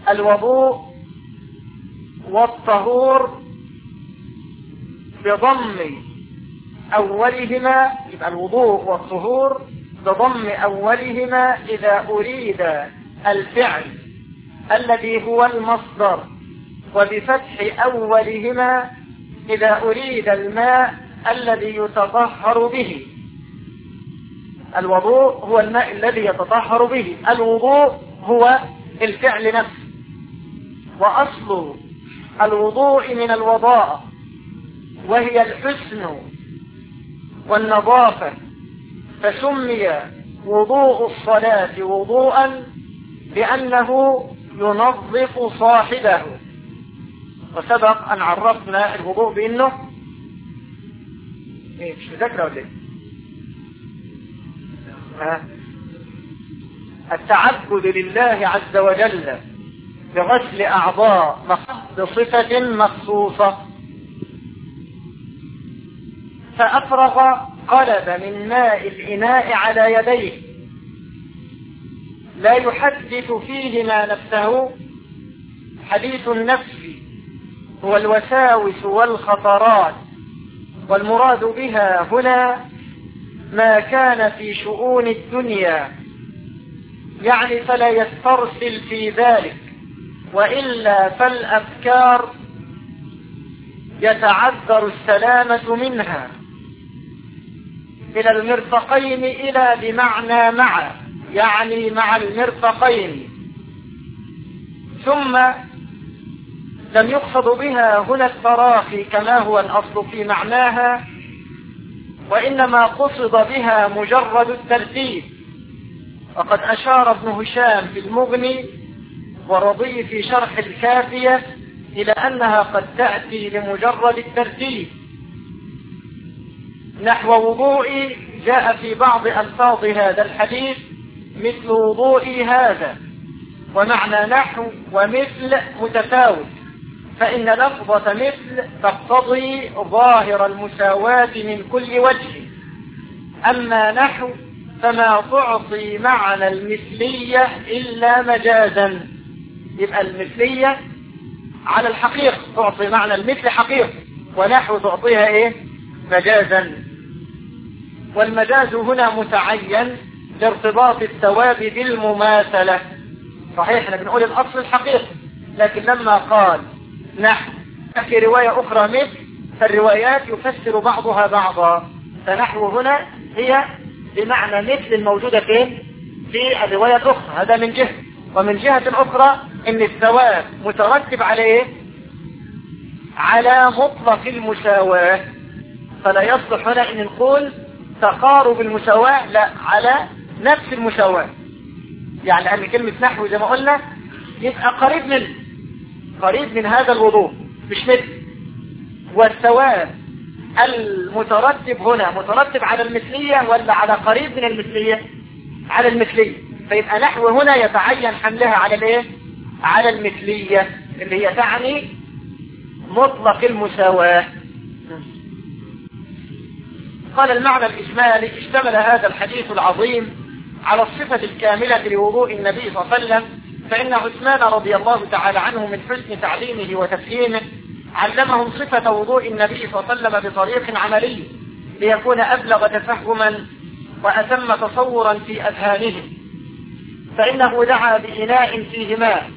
الوضوء والطهور بضم أولهما يبقى الوضوء والطهور بضم أولهما إذا أريد الفعل الذي هو المصدر. وبفتح أولهما إذا أريد الماء الذي يتطهر به. الوضوء هو الماء الذي يتطهر به. الوضوء هو الفعل نفسه. وأصل الوضوء من الوضاء وهي الحسن والنظافة. فسمي وضوء الصلاة وضوءا لأنه ينظف صاحبه. وسبق أن عرفنا الوضوء بأنه إيه مش مذاكرة ولا إيه؟ التعبد لله عز وجل بغسل أعضاء بصفة مخصوصة. فأفرغ قلب من ماء الإناء على يديه. لا يحدث فيهما نفسه. حديث النفس هو الوساوس والخطرات والمراد بها هنا ما كان في شؤون الدنيا يعني فلا يسترسل في ذلك وإلا فالأفكار يتعذر السلامة منها إلى المرفقين إلى بمعنى مع يعني مع المرفقين. ثم لم يقصد بها هنا التراخي كما هو الأصل في معناها وإنما قصد بها مجرد الترتيب وقد أشار ابن هشام في المغني ورضي في شرح الكافية إلى أنها قد تأتي لمجرد الترتيب. نحو وضوئي جاء في بعض ألفاظ هذا الحديث مثل وضوئي هذا ومعنى نحو ومثل متفاوت. فإن لفظة مثل تقتضي ظاهر المساواة من كل وجه. أما نحو فما تعطي معنى المثلية إلا مجازا. يبقى المثلية على الحقيقة تعطي معنى المثل حقيقة ونحو تعطيها إيه؟ مجازا. والمجاز هنا متعين لارتباط الثواب بالمماثلة. صحيح إحنا بنقول الأصل الحقيقي لكن لما قال نحو. في رواية أخرى مثل فالروايات يفسر بعضها بعضا. فنحو هنا هي بمعنى مثل الموجودة فين في الرواية الأخرى. هذا من جهة. ومن جهة أخرى إن الثواب مترتب على إيه على مطلق المساواة. فلا يصلح هنا إن نقول تقارب المساواة لا على نفس المساواة. يعني ان كلمة نحو زي ما قلنا يبقى قريب من قريب من هذا الوضوء مش مثل. والثواب المترتب هنا مترتب على المثلية ولا على قريب من المثلية؟ على المثلية. فيبقى نحو هنا يتعين حملها على الايه؟ على المثلية اللي هي تعني مطلق المساواة. قال المعنى الإجمالي اشتمل هذا الحديث العظيم على الصفة الكاملة لوضوء النبي صلى الله عليه وسلم فإن عثمان رضي الله تعالى عنه من حسن تعليمه وتفهيمه علمهم صفة وضوء النبي صلى الله عليه وسلم بطريق عملي ليكون أبلغ تفهما وأتم تصورا في أذهانهم فإنه دعا بإناء فيه ماء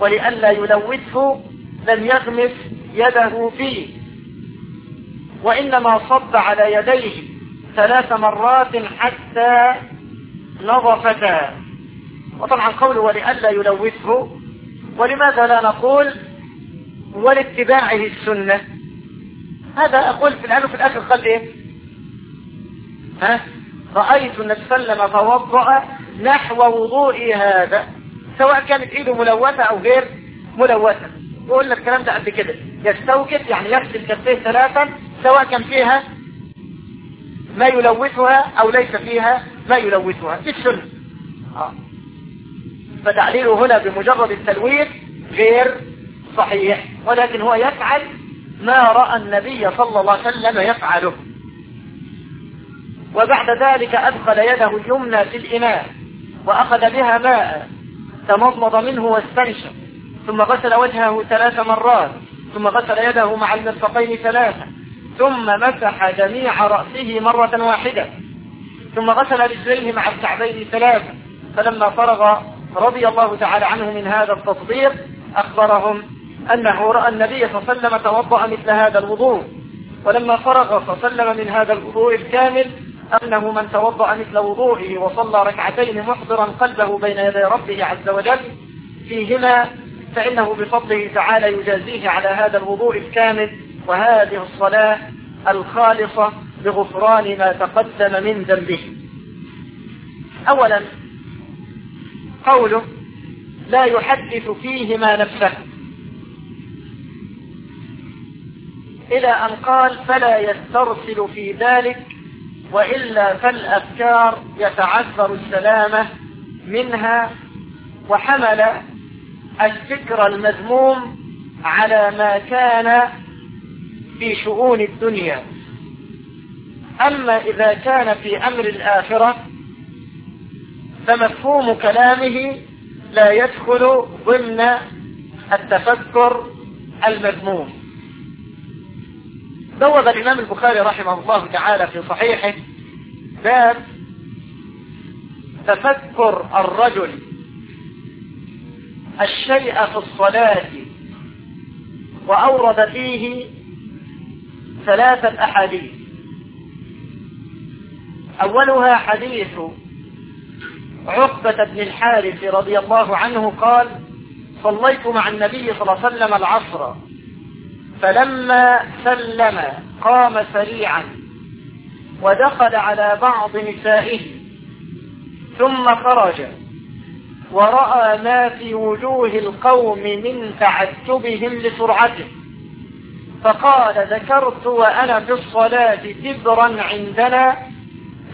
ولئلا يلوثه لم يغمس يده فيه. وإنما صب على يديه ثلاث مرات حتى نظفتا. وطبعا قوله ولئلا يلوثه ولماذا لا نقول ولاتباعه السنة؟ هذا أقول في الآن وفي الآخر قال إيه؟ ها؟ رأيت عليه وسلم توضأ نحو وضوئي هذا سواء كانت إيده ملوثة أو غير ملوثة. وقلنا الكلام ده قبل كده. يستوكت يعني يغسل كفيه ثلاثا سواء كان فيها ما يلوثها أو ليس فيها ما يلوثها. في السنة. آه. فتعليله هنا بمجرد التلويث غير صحيح. ولكن هو يفعل ما رأى النبي صلى الله عليه وسلم يفعله. وبعد ذلك أدخل يده اليمنى في الإناء وأخذ بها ماء تمضمض منه واستنشق. ثم غسل وجهه ثلاث مرات. ثم غسل يده مع المرفقين ثلاثة. ثم مسح جميع رأسه مرة واحدة. ثم غسل رجليه مع الكعبين ثلاثة. فلما فرغ رضي الله تعالى عنه من هذا التطبيق أخبرهم أنه رأى النبي صلى الله عليه وسلم توضأ مثل هذا الوضوء. ولما فرغ فسلم من هذا الوضوء الكامل أنه من توضأ مثل وضوئه وصلى ركعتين محضرا قلبه بين يدي ربه عز وجل فيهما فإنه بفضله تعالى يجازيه على هذا الوضوء الكامل. وهذه الصلاة الخالصة بغفران ما تقدم من ذنبه. أولا قوله لا يحدث فيهما نفسه. إلى أن قال فلا يسترسل في ذلك وإلا فالأفكار يتعذر السلامة منها وحمل الفكر المذموم على ما كان في شؤون الدنيا. أما إذا كان في أمر الآخرة فمفهوم كلامه لا يدخل ضمن التفكر المذموم. بوب الإمام البخاري رحمه الله تعالى في صحيحه باب تفكر الرجل الشيء في الصلاة وأورد فيه ثلاثة أحاديث. أولها حديث عقبة بن الحارث رضي الله عنه قال صليت مع النبي صلى الله عليه وسلم العصر فلما سلم قام سريعا ودخل على بعض نسائه ثم خرج ورأى ما في وجوه القوم من تعجبهم لسرعته فقال ذكرت وأنا في الصلاة تبرا عندنا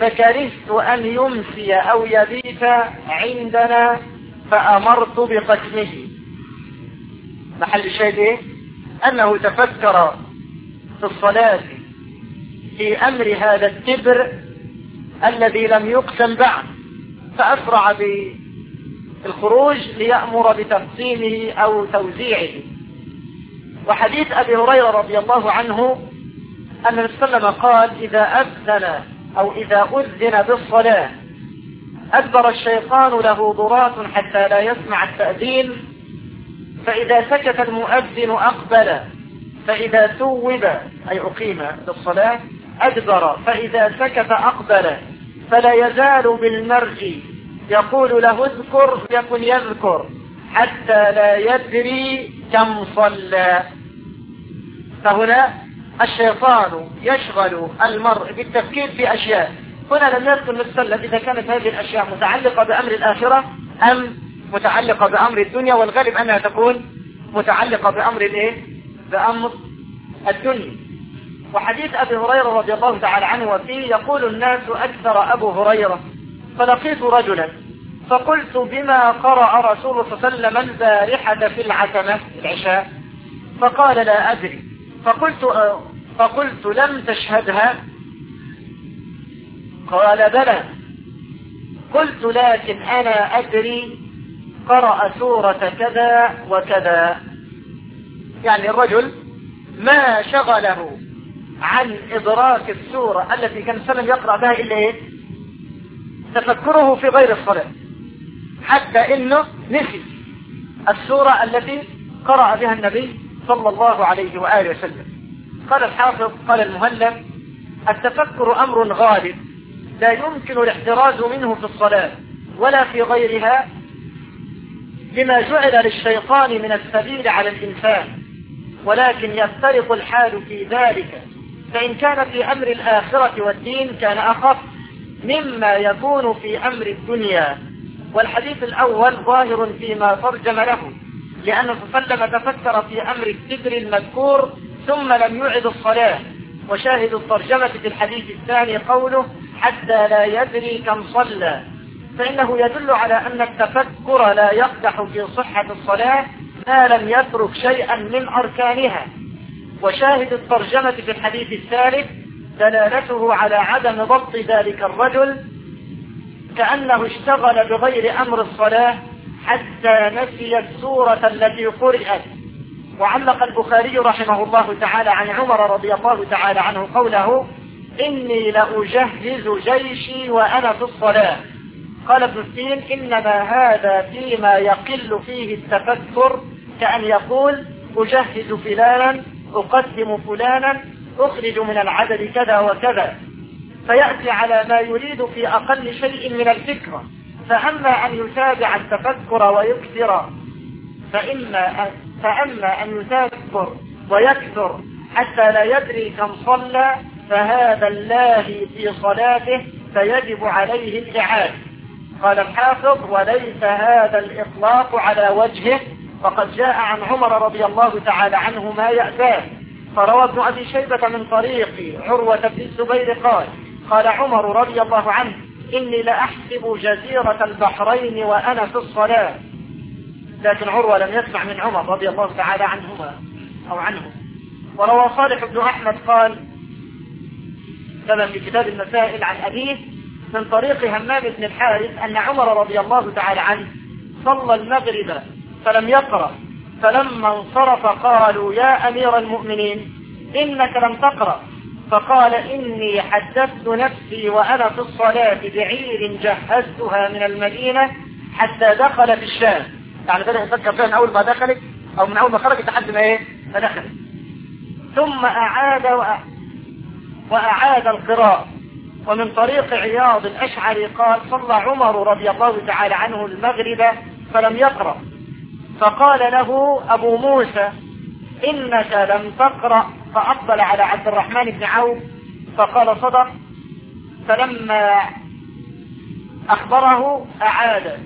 فكرهت أن يمسي أو يبيت عندنا فأمرت بقتله محل الشيء إيه؟ أنه تفكر في الصلاة في أمر هذا التبر الذي لم يقسم بعد فأسرع بالخروج ليأمر بتقسيمه أو توزيعه وحديث أبي هريرة رضي الله عنه أن صلى الله عليه وسلم قال إذا أذن أو إذا أذن بالصلاة. أدبر الشيطان له ضرات حتى لا يسمع التأذين. فإذا سكت المؤذن أقبل. فإذا ثوب أي أقيم للصلاة أدبر. فإذا سكت أقبل. فلا يزال بالمرج يقول له اذكر يكن يذكر حتى لا يدري كم صلى. فهنا الشيطان يشغل المرء بالتفكير في أشياء هنا لم يذكر نتسلم إذا كانت هذه الأشياء متعلقة بأمر الآخرة أم متعلقة بأمر الدنيا والغالب أنها تكون متعلقة بأمر الإيه؟ بأمر الدنيا وحديث أبي هريرة رضي الله تعالى عنه وفيه يقول الناس أكثر أبو هريرة فلقيت رجلا فقلت بما قرأ رسول صلى الله عليه وسلم البارحة في العتمة العشاء فقال لا أدري فقلت فقلت لم تشهدها. قال بلى. قلت لكن أنا أدري قرأ سورة كذا وكذا. يعني الرجل ما شغله عن إدراك السورة التي كان سلم يقرأ بها إلا إيه؟ تفكره في غير الصلاة. حتى إنه نسي السورة التي قرأ بها النبي صلى الله عليه وآله وسلم. قال الحافظ قال المهلم التفكر أمر غالب لا يمكن الاحتراز منه في الصلاة ولا في غيرها لما جعل للشيطان من السبيل على الإنسان ولكن يفترق الحال في ذلك. فإن كان في أمر الآخرة والدين كان أخف مما يكون في أمر الدنيا. والحديث الأول ظاهر فيما ترجم له. لأن وسلم تفكر في أمر الكبر المذكور ثم لم يعد الصلاة. وشاهد الترجمة في الحديث الثاني قوله حتى لا يدري كم صلى. فإنه يدل على أن التفكر لا يقدح في صحة الصلاة ما لم يترك شيئا من أركانها. وشاهد الترجمة في الحديث الثالث دلالته على عدم ضبط ذلك الرجل كأنه اشتغل بغير أمر الصلاة حتى نسي السورة التي قرأت وعلق البخاري رحمه الله تعالى عن عمر رضي الله تعالى عنه قوله إني لأجهز جيشي وأنا في الصلاة. قال ابن السين إنما هذا فيما يقل فيه التفكر كأن يقول أجهز فلانا أقدم فلانا أخرج من العدد كذا وكذا. فيأتي على ما يريد في أقل شيء من الفكرة. فأما أن يتابع التفكر ويكثر فإما فأما أن يتابع ويكثر حتى لا يدري كم صلى فهذا اللاهي في صلاته فيجب عليه الإعادة قال الحافظ وليس هذا الإطلاق على وجهه فقد جاء عن عمر رضي الله تعالى عنه ما يأتاه. فروى ابن أبي شيبة من طريق عروة بن الزبير قال قال عمر رضي الله عنه إني لأحسب جزيرة البحرين وأنا في الصلاة. لكن عروة لم يسمع من عمر رضي الله تعالى عنهما أو عنه. وروى صالح بن أحمد قال كما في كتاب المسائل عن أبيه من طريق همام بن الحارث أن عمر رضي الله تعالى عنه صلى المغرب فلم يقرأ. فلما انصرف قالوا يا أمير المؤمنين إنك لم تقرأ. فقال إني حدثت نفسي وأنا في الصلاة بعير جهزتها من المدينة حتى دخلت الشام. يعني بدأ يفكر فيها من أول ما دخلت أو من أول ما خرجت لحد ما إيه؟ ما دخلت. ثم أعاد وأعاد القراءة. ومن طريق عياض الأشعري قال صلى عمر رضي الله تعالى عنه المغرب فلم يقرأ. فقال له أبو موسى إنك لم تقرأ فأقبل على عبد الرحمن بن عوف فقال صدق فلما أخبره أعاد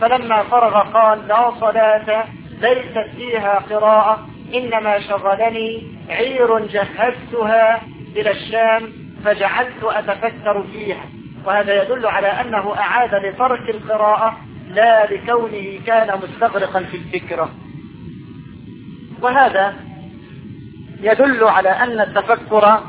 فلما فرغ قال لا صلاة ليست فيها قراءة إنما شغلني عير جهزتها إلى الشام فجعلت أتفكر فيها. وهذا يدل على أنه أعاد لترك القراءة لا لكونه كان مستغرقا في الفكرة. وهذا يدل على أن التفكر